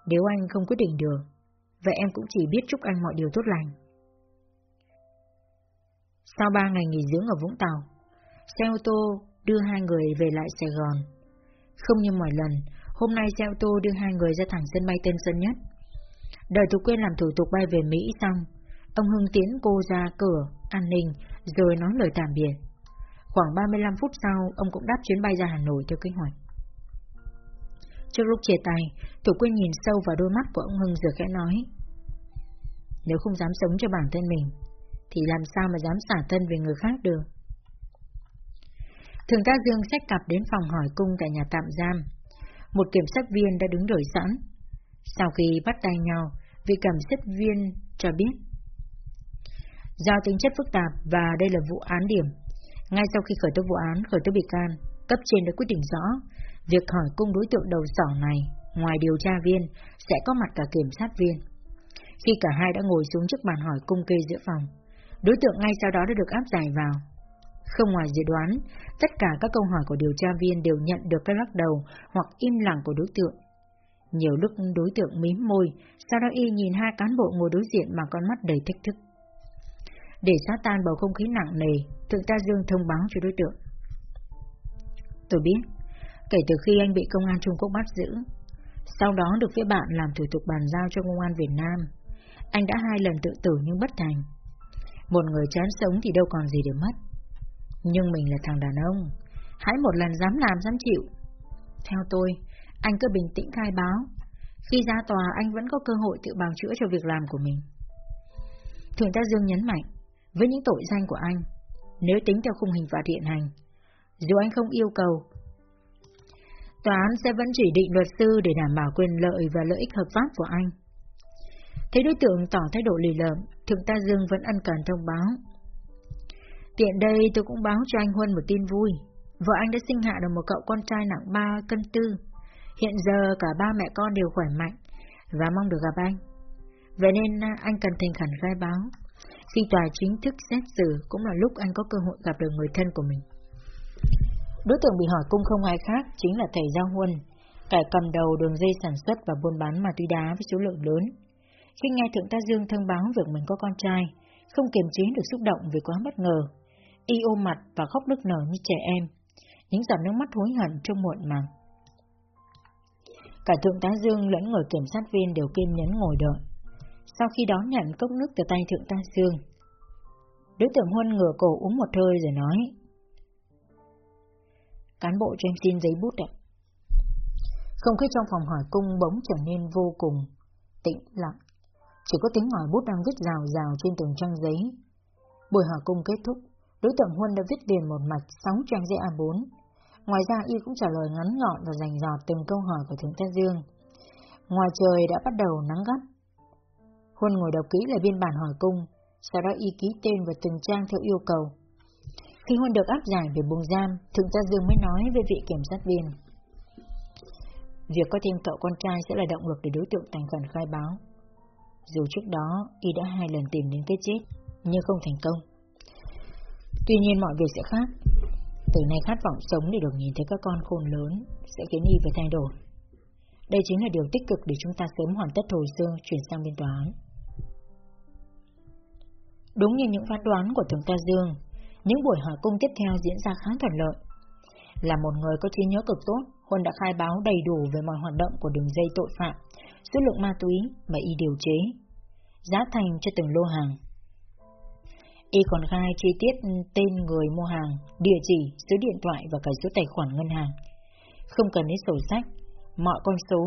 [SPEAKER 1] Nếu anh không quyết định được, vậy em cũng chỉ biết chúc anh mọi điều tốt lành. Sau ba ngày nghỉ dưỡng ở Vũng Tàu, xe ô tô đưa hai người về lại Sài Gòn. Không như mọi lần, hôm nay xe ô tô đưa hai người ra thẳng sân bay Tân Sơn Nhất. Đợi thủ Quyên làm thủ tục bay về Mỹ xong, ông Hưng tiến cô ra cửa, an ninh, rồi nói lời tạm biệt. Khoảng 35 phút sau, ông cũng đáp chuyến bay ra Hà Nội theo kế hoạch. Trước lúc chia tay, Thủ Quyên nhìn sâu vào đôi mắt của ông Hưng rồi khẽ nói. Nếu không dám sống cho bản thân mình, thì làm sao mà dám xả thân về người khác được? Thường ta Dương xách cặp đến phòng hỏi cung tại nhà tạm giam. Một kiểm sát viên đã đứng đợi sẵn. Sau khi bắt tay nhau, vị kiểm sát viên cho biết. Do tính chất phức tạp và đây là vụ án điểm, ngay sau khi khởi tố vụ án, khởi tố bị can, cấp trên đã quyết định rõ, việc hỏi cung đối tượng đầu sỏ này, ngoài điều tra viên, sẽ có mặt cả kiểm sát viên. Khi cả hai đã ngồi xuống trước bàn hỏi cung kê giữa phòng, đối tượng ngay sau đó đã được áp giải vào. Không ngoài dự đoán, tất cả các câu hỏi của điều tra viên đều nhận được cái lắc đầu hoặc im lặng của đối tượng. Nhiều lúc đối tượng mím môi, sau đó y nhìn hai cán bộ ngồi đối diện bằng con mắt đầy thách thức. Để xóa tan bầu không khí nặng nề, Thượng ta Dương thông báo cho đối tượng. Tôi biết, kể từ khi anh bị công an Trung Quốc bắt giữ, sau đó được phía bạn làm thủ tục bàn giao cho công an Việt Nam, anh đã hai lần tự tử nhưng bất thành. Một người chán sống thì đâu còn gì để mất. Nhưng mình là thằng đàn ông, hãy một lần dám làm dám chịu. Theo tôi, anh cứ bình tĩnh khai báo. Khi ra tòa anh vẫn có cơ hội tự bào chữa cho việc làm của mình. Thượng tá Dương nhấn mạnh, với những tội danh của anh, nếu tính theo khung hình phạt hiện hành, dù anh không yêu cầu, tòa án sẽ vẫn chỉ định luật sư để đảm bảo quyền lợi và lợi ích hợp pháp của anh. Thấy đối tượng tỏ thái độ lì lợm, Thượng ta Dương vẫn ân cần thông báo. Tiện đây tôi cũng báo cho anh Huân một tin vui. Vợ anh đã sinh hạ được một cậu con trai nặng 3 cân tư. Hiện giờ cả ba mẹ con đều khỏe mạnh và mong được gặp anh. Vậy nên anh cần thành khẩn khai báo khi tòa chính thức xét xử cũng là lúc anh có cơ hội gặp được người thân của mình. Đối tượng bị hỏi cung không ai khác chính là thầy Giao Huân, kẻ cầm đầu đường dây sản xuất và buôn bán ma túy đá với số lượng lớn. Khi nghe Thượng tá Dương thông báo việc mình có con trai, không kiềm chế được xúc động vì quá bất ngờ. Y ôm mặt và khóc nức nở như trẻ em, những giọt nước mắt hối hận trong muộn màng. Cả Thượng tá Dương lẫn người kiểm sát viên đều kiên nhẫn ngồi đợi sau khi đón nhận cốc nước từ tay Thượng tá Dương. Đối tượng Huân ngửa cổ uống một hơi rồi nói. Cán bộ cho em xin giấy bút ạ. Không khí trong phòng hỏi cung bỗng trở nên vô cùng tĩnh lặng. Chỉ có tiếng hỏi bút đang viết rào rào trên từng trang giấy. Buổi hỏi cung kết thúc, đối tượng Huân đã viết liền một mạch sáu trang giấy A4. Ngoài ra y cũng trả lời ngắn gọn và rành rọt từng câu hỏi của Thượng tá Dương. Ngoài trời đã bắt đầu nắng gắt, Huân ngồi đọc kỹ lại biên bản hỏi cung, sau đó y ký tên và từng trang theo yêu cầu. Khi Huân được áp giải về buồng giam, Thượng gia Dương mới nói với vị kiểm sát viên. Việc có thêm cậu con trai sẽ là động lực để đối tượng thành khẩn khai báo. Dù trước đó, y đã hai lần tìm đến cái chết, nhưng không thành công. Tuy nhiên mọi việc sẽ khác. Từ nay khát vọng sống để được nhìn thấy các con khôn lớn sẽ khiến y phải thay đổi. Đây chính là điều tích cực để chúng ta sớm hoàn tất hồ sơ chuyển sang bên tòa án. Đúng như những phán đoán của Thượng ta Dương, những buổi hỏi cung tiếp theo diễn ra khá thuận lợi. Là một người có trí nhớ cực tốt, Huân đã khai báo đầy đủ về mọi hoạt động của đường dây tội phạm, số lượng ma túy mà y điều chế, giá thành cho từng lô hàng. Y còn khai chi tiết tên người mua hàng, địa chỉ, số điện thoại và cả số tài khoản ngân hàng. Không cần đến sổ sách, mọi con số,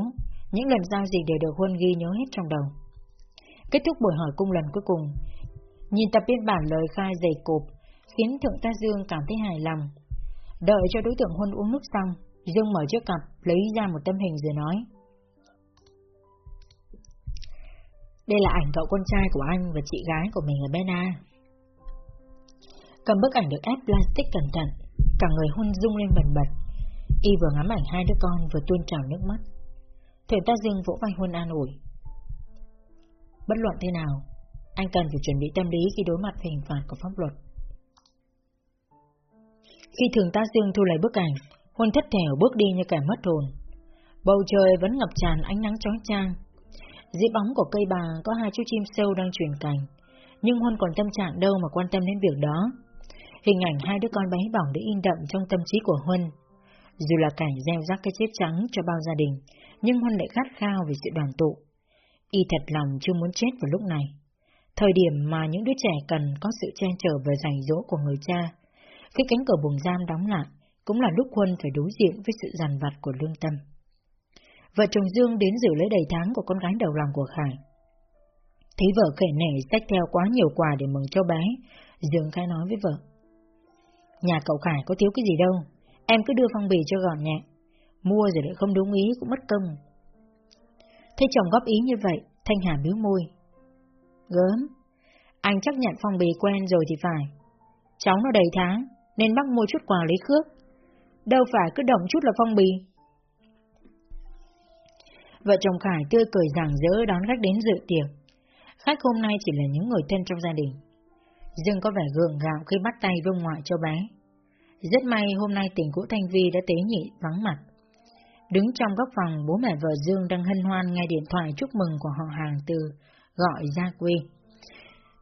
[SPEAKER 1] những lần giao dịch đều được Huân ghi nhớ hết trong đầu. Kết thúc buổi hỏi cung lần cuối cùng, Nhìn tập biên bản lời khai dày cộp, khiến Thượng tá Dương cảm thấy hài lòng. Đợi cho đối tượng Huân uống nước xong, Dương mở chiếc cặp, lấy ra một tấm hình rồi nói. Đây là ảnh cậu con trai của anh và chị gái của mình ở bên A. Cầm bức ảnh được ép plastic cẩn thận, cả người hôn rung lên bần bật. Y vừa ngắm ảnh hai đứa con vừa tuôn trào nước mắt. thượng ta dương vỗ vai huân an ủi. Bất luận thế nào, anh cần phải chuẩn bị tâm lý khi đối mặt với hình phạt của pháp luật. Khi thường ta dương thu lại bức ảnh, Huân thất thẻo bước đi như kẻ mất hồn. Bầu trời vẫn ngập tràn ánh nắng chói chang. Dưới bóng của cây bà có hai chú chim sâu đang chuyển cành, nhưng Huân còn tâm trạng đâu mà quan tâm đến việc đó. Hình ảnh hai đứa con bé bỏng đã in đậm trong tâm trí của Huân. Dù là cảnh gieo rắc cái chết trắng cho bao gia đình, nhưng Huân lại khát khao về sự đoàn tụ. Y thật lòng chưa muốn chết vào lúc này. Thời điểm mà những đứa trẻ cần có sự che chở và dạy dỗ của người cha. Khi cánh cửa buồng giam đóng lại, cũng là lúc quân phải đối diện với sự giàn vặt của lương tâm. Vợ chồng Dương đến dự lễ đầy tháng của con gái đầu lòng của Khải. Thấy vợ khể nể sách theo quá nhiều quà để mừng cho bé, Dương khai nói với vợ. Nhà cậu Khải có thiếu cái gì đâu, em cứ đưa phong bì cho gọn nhẹ. Mua rồi lại không đúng ý cũng mất công. Thấy chồng góp ý như vậy, Thanh Hà biếu môi. Gớm, anh chắc nhận phong bì quen rồi thì phải. Cháu nó đầy tháng, nên bác mua chút quà lấy khước. Đâu phải cứ động chút là phong bì. Vợ chồng Khải tươi cười rạng rỡ đón khách đến dự tiệc. Khách hôm nay chỉ là những người thân trong gia đình. Dương có vẻ gượng gạo khi bắt tay vương ngoại cho bé. Rất may hôm nay tỉnh cũ Thanh Vi đã tế nhị vắng mặt. Đứng trong góc phòng, bố mẹ vợ Dương đang hân hoan nghe điện thoại chúc mừng của họ hàng từ gọi ra quê.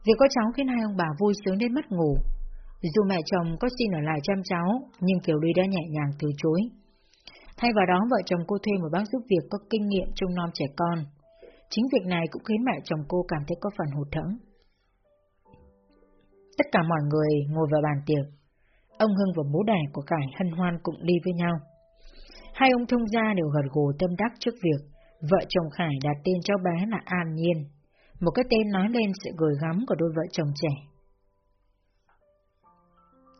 [SPEAKER 1] Việc có cháu khiến hai ông bà vui sướng đến mất ngủ. Dù mẹ chồng có xin ở lại chăm cháu, nhưng Kiều Ly đã nhẹ nhàng từ chối. Thay vào đó vợ chồng cô thuê một bác giúp việc có kinh nghiệm trông nom trẻ con. Chính việc này cũng khiến mẹ chồng cô cảm thấy có phần hụt thẫn. Tất cả mọi người ngồi vào bàn tiệc. Ông Hưng và bố đẻ của Cải hân hoan cùng đi với nhau. Hai ông thông gia đều gật gù tâm đắc trước việc vợ chồng Khải đặt tên cho bé là An Nhiên, một cái tên nói lên sự gửi gắm của đôi vợ chồng trẻ.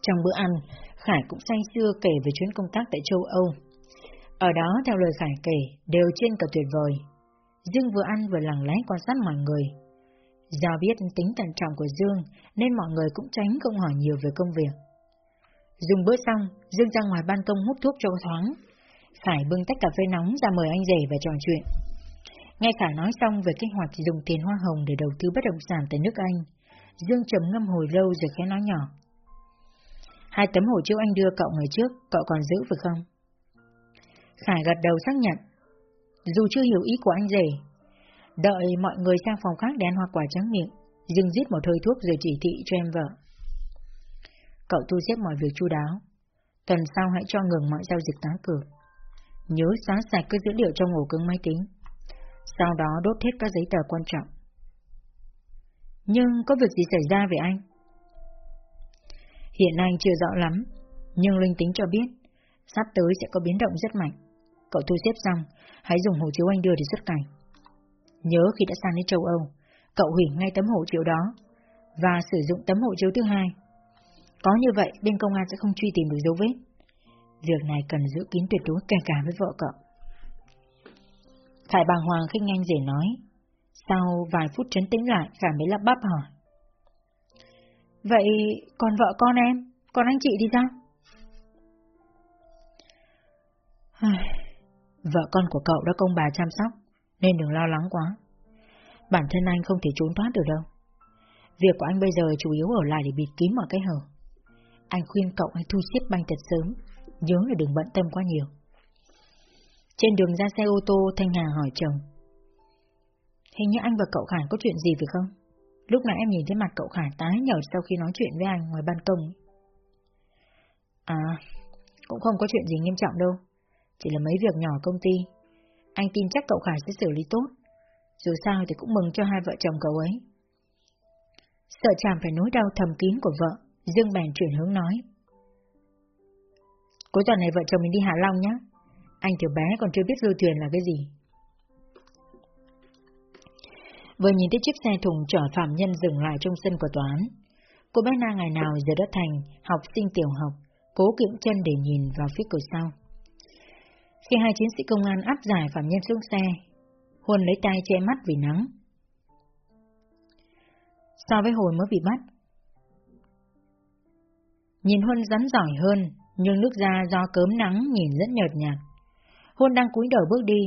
[SPEAKER 1] Trong bữa ăn, Khải cũng say xưa kể về chuyến công tác tại châu Âu. Ở đó, theo lời Khải kể, đều trên cả tuyệt vời. Dương vừa ăn vừa lặng lẽ quan sát mọi người. Do biết tính tận trọng của Dương, nên mọi người cũng tránh không hỏi nhiều về công việc. Dùng bữa xong, Dương ra ngoài ban công hút thuốc cho thoáng. Khải bưng tách cà phê nóng ra mời anh rể và trò chuyện. Nghe Khải nói xong về kế hoạch dùng tiền hoa hồng để đầu tư bất động sản tại nước Anh, Dương trầm ngâm hồi lâu rồi khẽ nói nhỏ. Hai tấm hộ chiếu anh đưa cậu ngày trước, cậu còn giữ phải không? Khải gật đầu xác nhận. Dù chưa hiểu ý của anh rể, đợi mọi người sang phòng khác để ăn hoa quả trắng miệng, dừng giết một hơi thuốc rồi chỉ thị cho em vợ. Cậu thu xếp mọi việc chu đáo. Tuần sau hãy cho ngừng mọi giao dịch tá cược. Nhớ xóa sạch các dữ liệu trong ổ cứng máy tính. Sau đó đốt hết các giấy tờ quan trọng. Nhưng có việc gì xảy ra với anh? Hiện nay chưa rõ lắm, nhưng linh tính cho biết, sắp tới sẽ có biến động rất mạnh. Cậu thu xếp xong, hãy dùng hộ chiếu anh đưa để xuất cảnh. Nhớ khi đã sang đến châu Âu, cậu hủy ngay tấm hộ chiếu đó, và sử dụng tấm hộ chiếu thứ hai. Có như vậy, bên công an sẽ không truy tìm được dấu vết. Việc này cần giữ kín tuyệt đối kể cả với vợ cậu. Khải bàng hoàng khinh nhanh rể nói. Sau vài phút trấn tĩnh lại, Khải mới lắp bắp hỏi. Vậy còn vợ con em, còn anh chị thì sao? Vợ con của cậu đã công bà chăm sóc, nên đừng lo lắng quá. Bản thân anh không thể trốn thoát được đâu. Việc của anh bây giờ chủ yếu ở lại để bịt kín mọi cái hở. Anh khuyên cậu hãy thu xếp banh thật sớm, nhớ là đừng bận tâm quá nhiều. Trên đường ra xe ô tô, Thanh Hà hỏi chồng. Hình như anh và cậu Khải có chuyện gì phải không? Lúc nãy em nhìn thấy mặt cậu Khải tái nhợt sau khi nói chuyện với anh ngoài ban công. À, cũng không có chuyện gì nghiêm trọng đâu. Chỉ là mấy việc nhỏ công ty. Anh tin chắc cậu Khải sẽ xử lý tốt. Dù sao thì cũng mừng cho hai vợ chồng cậu ấy. Sợ chàng phải nỗi đau thầm kín của vợ, Dương bèn chuyển hướng nói. Cuối tuần này vợ chồng mình đi Hạ Long nhé. Anh tiểu bé còn chưa biết lôi thuyền là cái gì. Vừa nhìn thấy chiếc xe thùng chở phạm nhân dừng lại trong sân của tòa. Cô bé Na ngày nào giờ đã thành học sinh tiểu học, cố kiệm chân để nhìn vào phía cửa sau. Khi hai chiến sĩ công an áp giải phạm nhân xuống xe, Huân lấy tay che mắt vì nắng. so với hồi mới bị bắt. Nhìn Huân rắn giỏi hơn, nhưng nước da do cớm nắng nhìn rất nhợt nhạt. Huân đang cúi đầu bước đi.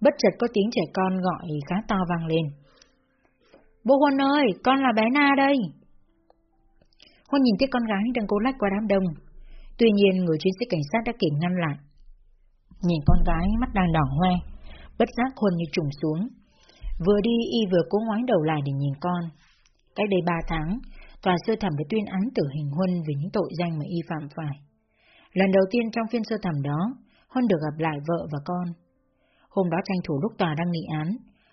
[SPEAKER 1] Bất chợt có tiếng trẻ con gọi khá to vang lên. Bố Huân ơi, con là bé Na đây. Huân nhìn thấy con gái đang cố lách qua đám đông. Tuy nhiên người chiến sĩ cảnh sát đã kịp ngăn lại. Nhìn con gái mắt đang đỏ hoe, bất giác Huân như trùng xuống. Vừa đi y vừa cố ngoái đầu lại để nhìn con. Cách đây ba tháng, tòa sơ thẩm đã tuyên án tử hình Huân vì những tội danh mà y phạm phải. Lần đầu tiên trong phiên sơ thẩm đó, Huân được gặp lại vợ và con. Hôm đó tranh thủ lúc tòa đang nghị án,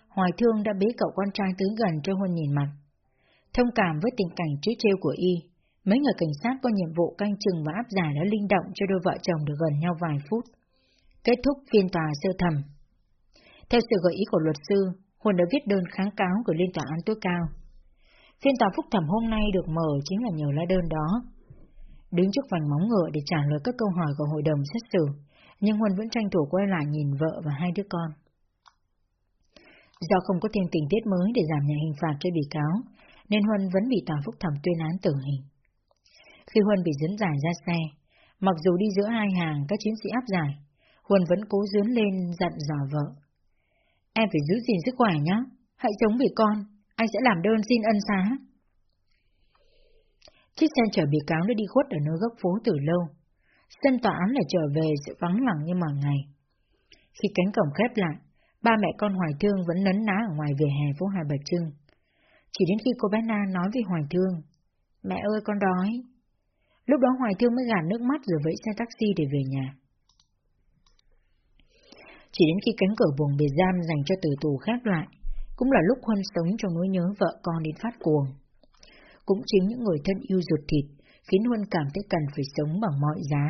[SPEAKER 1] Hoài Thương đã bế cậu con trai tứ gần cho Huân nhìn mặt. Thông cảm với tình cảnh chứa trêu của y, mấy người cảnh sát có nhiệm vụ canh chừng và áp giải đã linh động cho đôi vợ chồng được gần nhau vài phút. Kết thúc phiên tòa sơ thẩm. Theo sự gợi ý của luật sư, Huân đã viết đơn kháng cáo gửi lên tòa án tối cao. Phiên tòa phúc thẩm hôm nay được mở chính là nhờ lá đơn đó. Đứng trước vành móng ngựa để trả lời các câu hỏi của hội đồng xét xử, nhưng Huân vẫn tranh thủ quay lại nhìn vợ và hai đứa con. Do không có thêm tình tiết mới để giảm nhẹ hình phạt cho bị cáo, nên Huân vẫn bị tòa phúc thẩm tuyên án tử hình. Khi Huân bị dẫn giải ra xe, mặc dù đi giữa hai hàng các chiến sĩ áp giải, Huân vẫn cố dướn lên dặn dò vợ. Em phải giữ gìn sức khỏe nhé, hãy chống vì con, anh sẽ làm đơn xin ân xá. Chiếc xe chở bị cáo đã đi khuất ở nơi góc phố từ lâu. Sân tòa án lại trở về sự vắng lặng như mọi ngày. Khi cánh cổng khép lại, ba mẹ con Hoài Thương vẫn nấn ná ở ngoài vỉa hè phố Hai Bà Trưng. Chỉ đến khi cô bé Na nói với Hoài Thương, Mẹ ơi con đói. Lúc đó Hoài Thương mới gạt nước mắt rồi vẫy xe taxi để về nhà. Chỉ đến khi cánh cửa buồng biệt giam dành cho tử tù khép lại, cũng là lúc Huân sống trong nỗi nhớ vợ con đến phát cuồng. Cũng chính những người thân yêu ruột thịt khiến Huân cảm thấy cần phải sống bằng mọi giá.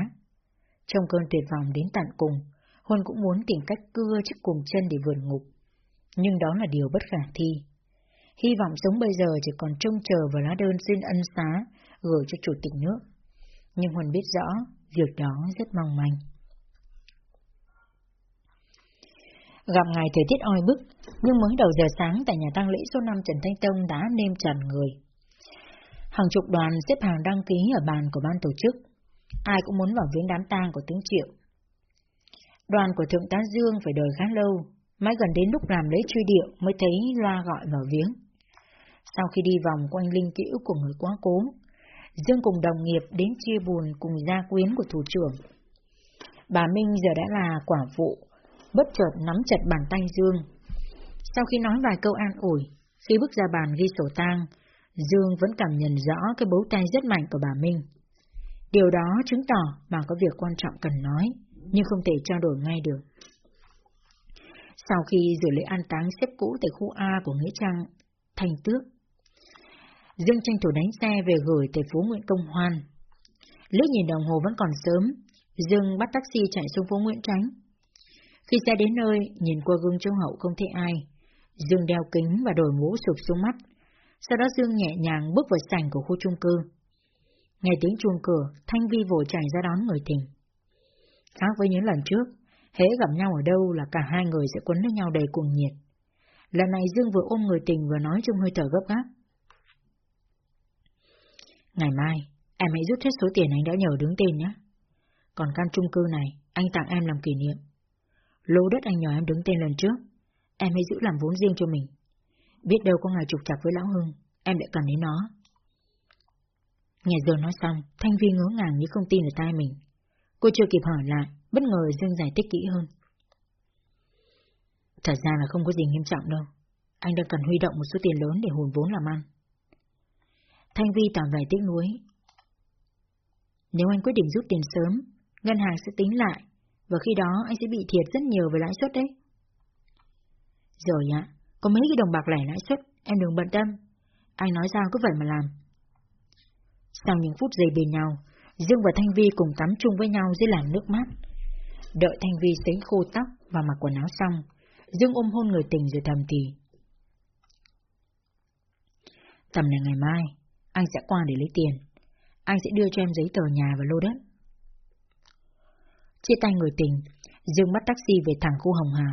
[SPEAKER 1] Trong cơn tuyệt vọng đến tận cùng, Huân cũng muốn tìm cách cưa chiếc cùng chân để vượt ngục. Nhưng đó là điều bất khả thi. Hy vọng sống bây giờ chỉ còn trông chờ vào lá đơn xin ân xá gửi cho chủ tịch nước. Nhưng Huân biết rõ, việc đó rất mong manh. Gặp ngày thời tiết oi bức, nhưng mới đầu giờ sáng tại nhà tang lễ số 5 Trần Thanh Tông đã nêm tràn người. Hàng chục đoàn xếp hàng đăng ký ở bàn của ban tổ chức. Ai cũng muốn vào viếng đám tang của tướng Triệu. Đoàn của Thượng tá Dương phải đợi khá lâu, mãi gần đến lúc làm lễ truy điệu mới thấy loa gọi vào viếng. Sau khi đi vòng quanh linh cữu của người quá cố, Dương cùng đồng nghiệp đến chia buồn cùng gia quyến của thủ trưởng. Bà Minh giờ đã là quả vụ, bất chợt nắm chặt bàn tay Dương. Sau khi nói vài câu an ủi, khi bước ra bàn ghi sổ tang, Dương vẫn cảm nhận rõ cái bấu tay rất mạnh của bà Minh. Điều đó chứng tỏ bà có việc quan trọng cần nói, nhưng không thể trao đổi ngay được. Sau khi rửa lễ an táng xếp cũ tại khu A của Nghĩa Trang, Thành Tước, Dương tranh thủ đánh xe về gửi tại phố Nguyễn Công Hoan. Lúc nhìn đồng hồ vẫn còn sớm, Dương bắt taxi chạy xuống phố Nguyễn Tránh. Khi xe đến nơi, nhìn qua gương trong hậu không thấy ai, Dương đeo kính và đổi mũ sụp xuống mắt. Sau đó Dương nhẹ nhàng bước vào sảnh của khu chung cư. Nghe tiếng chuông cửa, Thanh Vi vội chạy ra đón người tình. Khác với những lần trước, hễ gặp nhau ở đâu là cả hai người sẽ quấn lấy nhau đầy cuồng nhiệt. Lần này Dương vừa ôm người tình vừa nói trong hơi thở gấp gáp. Ngày mai, em hãy rút hết số tiền anh đã nhờ đứng tên nhé. Còn căn chung cư này, anh tặng em làm kỷ niệm. Lô đất anh nhờ em đứng tên lần trước, em hãy giữ làm vốn riêng cho mình. Biết đâu có ngày trục chặt với Lão Hưng, em lại cần đến nó. Nghe giờ nói xong, Thanh Vi ngớ ngàng như không tin ở tai mình. Cô chưa kịp hỏi lại, bất ngờ Dương giải thích kỹ hơn. Thật ra là không có gì nghiêm trọng đâu. Anh đang cần huy động một số tiền lớn để hùn vốn làm ăn. Thanh Vi tỏ vẻ tiếc nuối. Nếu anh quyết định rút tiền sớm, ngân hàng sẽ tính lại, và khi đó anh sẽ bị thiệt rất nhiều về lãi suất đấy. Rồi ạ, có mấy cái đồng bạc lẻ lãi suất, em đừng bận tâm. Anh nói sao cứ vậy mà làm. Sau những phút giây bên nhau, Dương và Thanh Vi cùng tắm chung với nhau dưới làn nước mát. Đợi Thanh Vi sấy khô tóc và mặc quần áo xong, Dương ôm hôn người tình rồi thầm thì. Tầm này ngày mai, anh sẽ qua để lấy tiền. Anh sẽ đưa cho em giấy tờ nhà và lô đất. Chia tay người tình, Dương bắt taxi về thẳng khu Hồng Hà.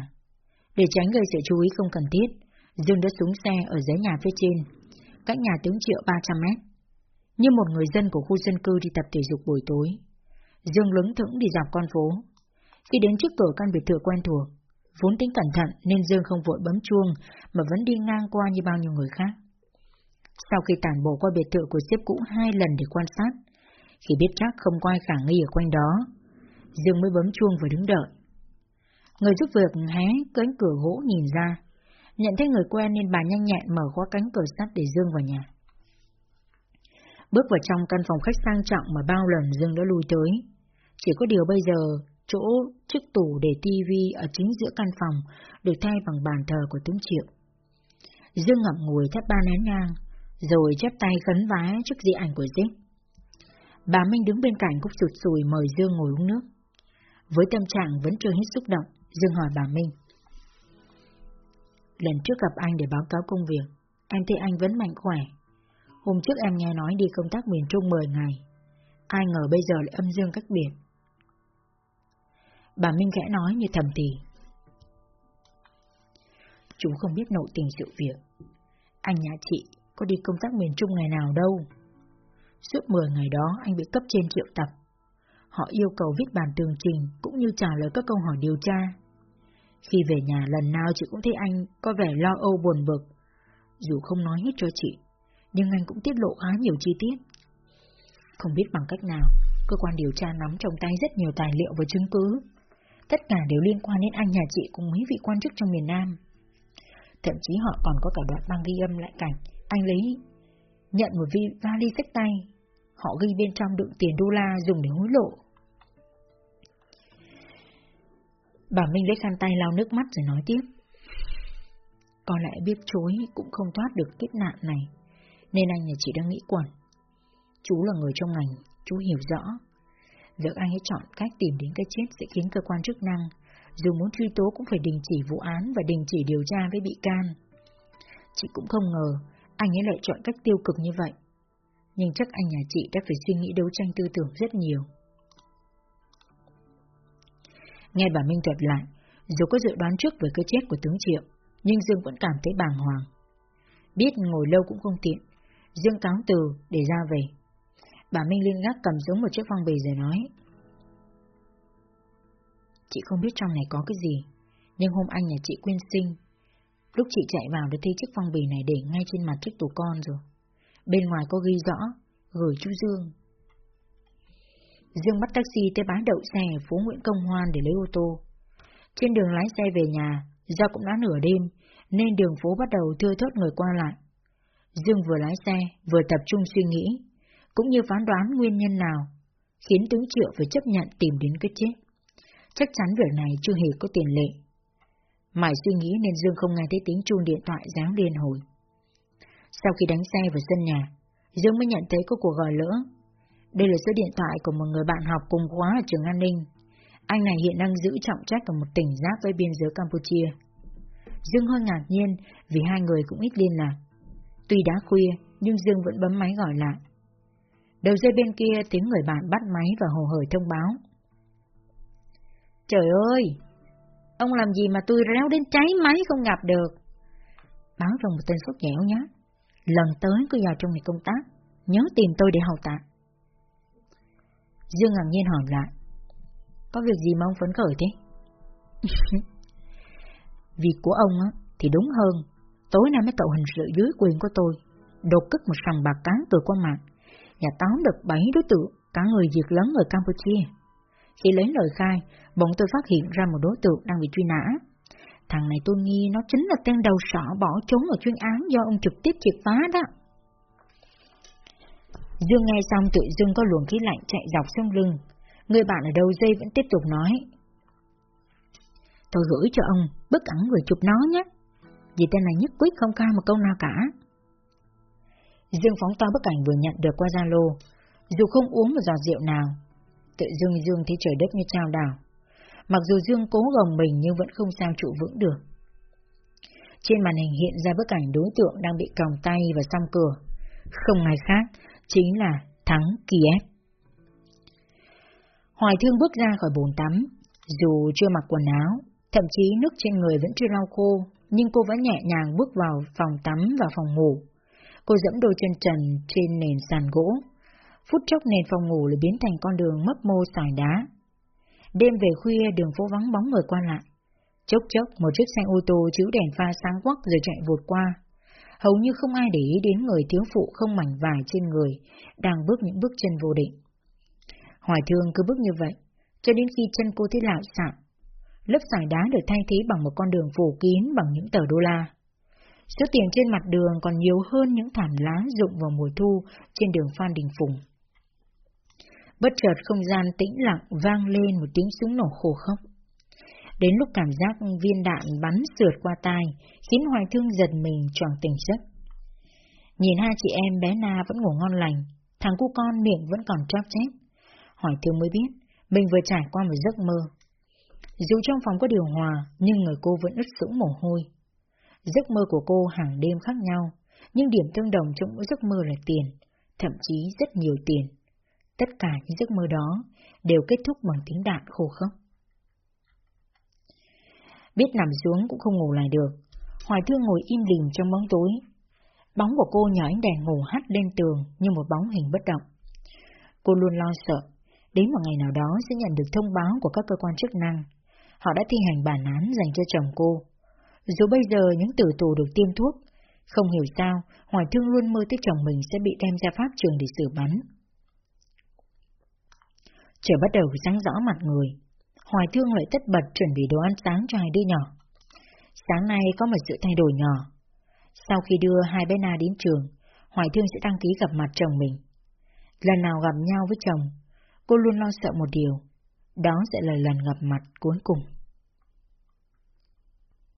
[SPEAKER 1] Để tránh gây sự chú ý không cần thiết, Dương đã xuống xe ở dưới nhà phía trên. cách nhà tướng Triệu 300 mét. Như một người dân của khu dân cư đi tập thể dục buổi tối, Dương lững thững đi dọc con phố. Khi đến trước cửa căn biệt thự quen thuộc, vốn tính cẩn thận nên Dương không vội bấm chuông mà vẫn đi ngang qua như bao nhiêu người khác. Sau khi tản bộ qua biệt thự của xếp cũ hai lần để quan sát, khi biết chắc không có ai khả nghi ở quanh đó, Dương mới bấm chuông và đứng đợi. Người giúp việc hé cánh cửa gỗ nhìn ra, nhận thấy người quen nên bà nhanh nhẹn mở khóa cánh cửa sắt để Dương vào nhà. Bước vào trong căn phòng khách sang trọng mà bao lần Dương đã lui tới. Chỉ có điều bây giờ, chỗ chiếc tủ để tivi ở chính giữa căn phòng được thay bằng bàn thờ của tướng Triệu. Dương ngậm ngùi thắp ba nén nhang, rồi chép tay khấn vái trước di ảnh của Dích. Bà Minh đứng bên cạnh cũng sụt sùi mời Dương ngồi uống nước. Với tâm trạng vẫn chưa hết xúc động, Dương hỏi bà Minh. Lần trước gặp anh để báo cáo công việc, em thấy anh vẫn mạnh khỏe. Hôm trước em nghe nói đi công tác miền Trung 10 ngày. Ai ngờ bây giờ lại âm dương cách biệt. Bà Minh khẽ nói như thầm thì. Chú không biết nội tình sự việc. Anh nhà chị có đi công tác miền Trung ngày nào đâu. Suốt 10 ngày đó anh bị cấp trên triệu tập. Họ yêu cầu viết bản tường trình cũng như trả lời các câu hỏi điều tra. Khi về nhà lần nào chị cũng thấy anh có vẻ lo âu buồn bực. Dù không nói hết cho chị, nhưng anh cũng tiết lộ khá nhiều chi tiết. Không biết bằng cách nào, cơ quan điều tra nắm trong tay rất nhiều tài liệu và chứng cứ. Tất cả đều liên quan đến anh nhà chị cùng mấy vị quan chức trong miền Nam. Thậm chí họ còn có cả đoạn băng ghi âm lại cảnh anh lấy nhận một vi vali sách tay. Họ ghi bên trong đựng tiền đô la dùng để hối lộ. Bà Minh lấy khăn tay lau nước mắt rồi nói tiếp. Có lẽ biết chối cũng không thoát được kiếp nạn này, nên anh nhà chị đang nghĩ quẩn. Chú là người trong ngành, chú hiểu rõ. Việc anh ấy chọn cách tìm đến cái chết sẽ khiến cơ quan chức năng, dù muốn truy tố cũng phải đình chỉ vụ án và đình chỉ điều tra với bị can. Chị cũng không ngờ anh ấy lại chọn cách tiêu cực như vậy. Nhưng chắc anh nhà chị đã phải suy nghĩ đấu tranh tư tưởng rất nhiều. Nghe bà Minh thuật lại, dù có dự đoán trước về cái chết của tướng Triệu, nhưng Dương vẫn cảm thấy bàng hoàng. Biết ngồi lâu cũng không tiện, Dương cáo từ để ra về. Bà Minh liên gác cầm giống một chiếc phong bì rồi nói. Chị không biết trong này có cái gì, nhưng hôm anh nhà chị quyên sinh, lúc chị chạy vào đã thấy chiếc phong bì này để ngay trên mặt chiếc tủ con rồi. Bên ngoài có ghi rõ, gửi chú Dương. Dương bắt taxi tới bãi đậu xe phố Nguyễn Công Hoan để lấy ô tô. Trên đường lái xe về nhà, do cũng đã nửa đêm, nên đường phố bắt đầu thưa thớt người qua lại. Dương vừa lái xe, vừa tập trung suy nghĩ, cũng như phán đoán nguyên nhân nào, khiến tướng Triệu phải chấp nhận tìm đến cái chết. Chắc chắn việc này chưa hề có tiền lệ. Mãi suy nghĩ nên Dương không nghe thấy tiếng chuông điện thoại giáng liên hồi. Sau khi đánh xe vào sân nhà, Dương mới nhận thấy có cuộc gọi lỡ. Đây là số điện thoại của một người bạn học cùng khóa ở trường an ninh. Anh này hiện đang giữ trọng trách ở một tỉnh giáp với biên giới Campuchia. Dương hơi ngạc nhiên vì hai người cũng ít liên lạc. Tuy đã khuya, nhưng Dương vẫn bấm máy gọi lại. Đầu dây bên kia tiếng người bạn bắt máy và hồ hởi thông báo. Trời ơi! Ông làm gì mà tôi réo đến cháy máy không gặp được? Báo trong một tên sốt dẻo nhé. Lần tới cứ vào trong ngày công tác, nhớ tìm tôi để hầu tạ. Dương ngạc nhiên hỏi lại. Có việc gì mà ông phấn khởi thế? Việc của ông á, thì đúng hơn. Tối nay mới cậu hình sự dưới quyền của tôi. Đột kích một sòng bạc cá từ qua mạng. Và tóm được bảy đối tượng, cả người diệt lớn ở Campuchia. Khi lấy lời khai, bọn tôi phát hiện ra một đối tượng đang bị truy nã. Thằng này tôi nghi nó chính là tên đầu sỏ bỏ trốn ở chuyên án do ông trực tiếp triệt phá đó. Dương nghe xong tự dưng có luồng khí lạnh chạy dọc sông lưng. Người bạn ở đầu dây vẫn tiếp tục nói. Tôi gửi cho ông bức ảnh người chụp nó nhé. Vì tên này nhất quyết không ca một câu nào cả. Dương phóng to bức ảnh vừa nhận được qua Zalo, dù không uống một giọt rượu nào, tự dưng Dương thấy trời đất như trao đảo. Mặc dù Dương cố gồng mình nhưng vẫn không sao trụ vững được. Trên màn hình hiện ra bức ảnh đối tượng đang bị còng tay và xăm cửa. Không ai khác, chính là Thắng Kiev. Hoài Thương bước ra khỏi bồn tắm, dù chưa mặc quần áo, thậm chí nước trên người vẫn chưa lau khô, nhưng cô vẫn nhẹ nhàng bước vào phòng tắm và phòng ngủ. Cô dẫm đôi chân trần trên nền sàn gỗ. Phút chốc nền phòng ngủ lại biến thành con đường mấp mô sỏi đá. Đêm về khuya đường phố vắng bóng người qua lại. Chốc chốc một chiếc xe ô tô chiếu đèn pha sáng quắc rồi chạy vụt qua. Hầu như không ai để ý đến người thiếu phụ không mảnh vải trên người, đang bước những bước chân vô định. Hoài thương cứ bước như vậy, cho đến khi chân cô thấy lạo xạo. Lớp sỏi đá được thay thế bằng một con đường phủ kín bằng những tờ đô la. Số tiền trên mặt đường còn nhiều hơn những thảm lá rụng vào mùa thu trên đường Phan Đình Phùng. Bất chợt không gian tĩnh lặng vang lên một tiếng súng nổ khổ khốc. Đến lúc cảm giác viên đạn bắn sượt qua tai, khiến Hoài Thương giật mình tròn tỉnh giấc. Nhìn hai chị em bé Na vẫn ngủ ngon lành, thằng cu con miệng vẫn còn chóp chép. Hoài Thương mới biết, mình vừa trải qua một giấc mơ. Dù trong phòng có điều hòa, nhưng người cô vẫn ướt sũng mồ hôi. Giấc mơ của cô hàng đêm khác nhau, nhưng điểm tương đồng trong mỗi giấc mơ là tiền, thậm chí rất nhiều tiền. Tất cả những giấc mơ đó đều kết thúc bằng tiếng đạn khô khốc. Biết nằm xuống cũng không ngủ lại được, Hoài Thương ngồi im lìm trong bóng tối. Bóng của cô nhỏ ánh đèn ngủ hắt lên tường như một bóng hình bất động. Cô luôn lo sợ, đến một ngày nào đó sẽ nhận được thông báo của các cơ quan chức năng. Họ đã thi hành bản án dành cho chồng cô. Dù bây giờ những tử tù được tiêm thuốc, không hiểu sao Hoài Thương luôn mơ tới chồng mình sẽ bị đem ra pháp trường để xử bắn. Trời bắt đầu sáng rõ mặt người. Hoài Thương lại tất bật chuẩn bị đồ ăn sáng cho hai đứa nhỏ. Sáng nay có một sự thay đổi nhỏ. Sau khi đưa hai bé Na đến trường, Hoài Thương sẽ đăng ký gặp mặt chồng mình. Lần nào gặp nhau với chồng, cô luôn lo sợ một điều, đó sẽ là lần gặp mặt cuối cùng.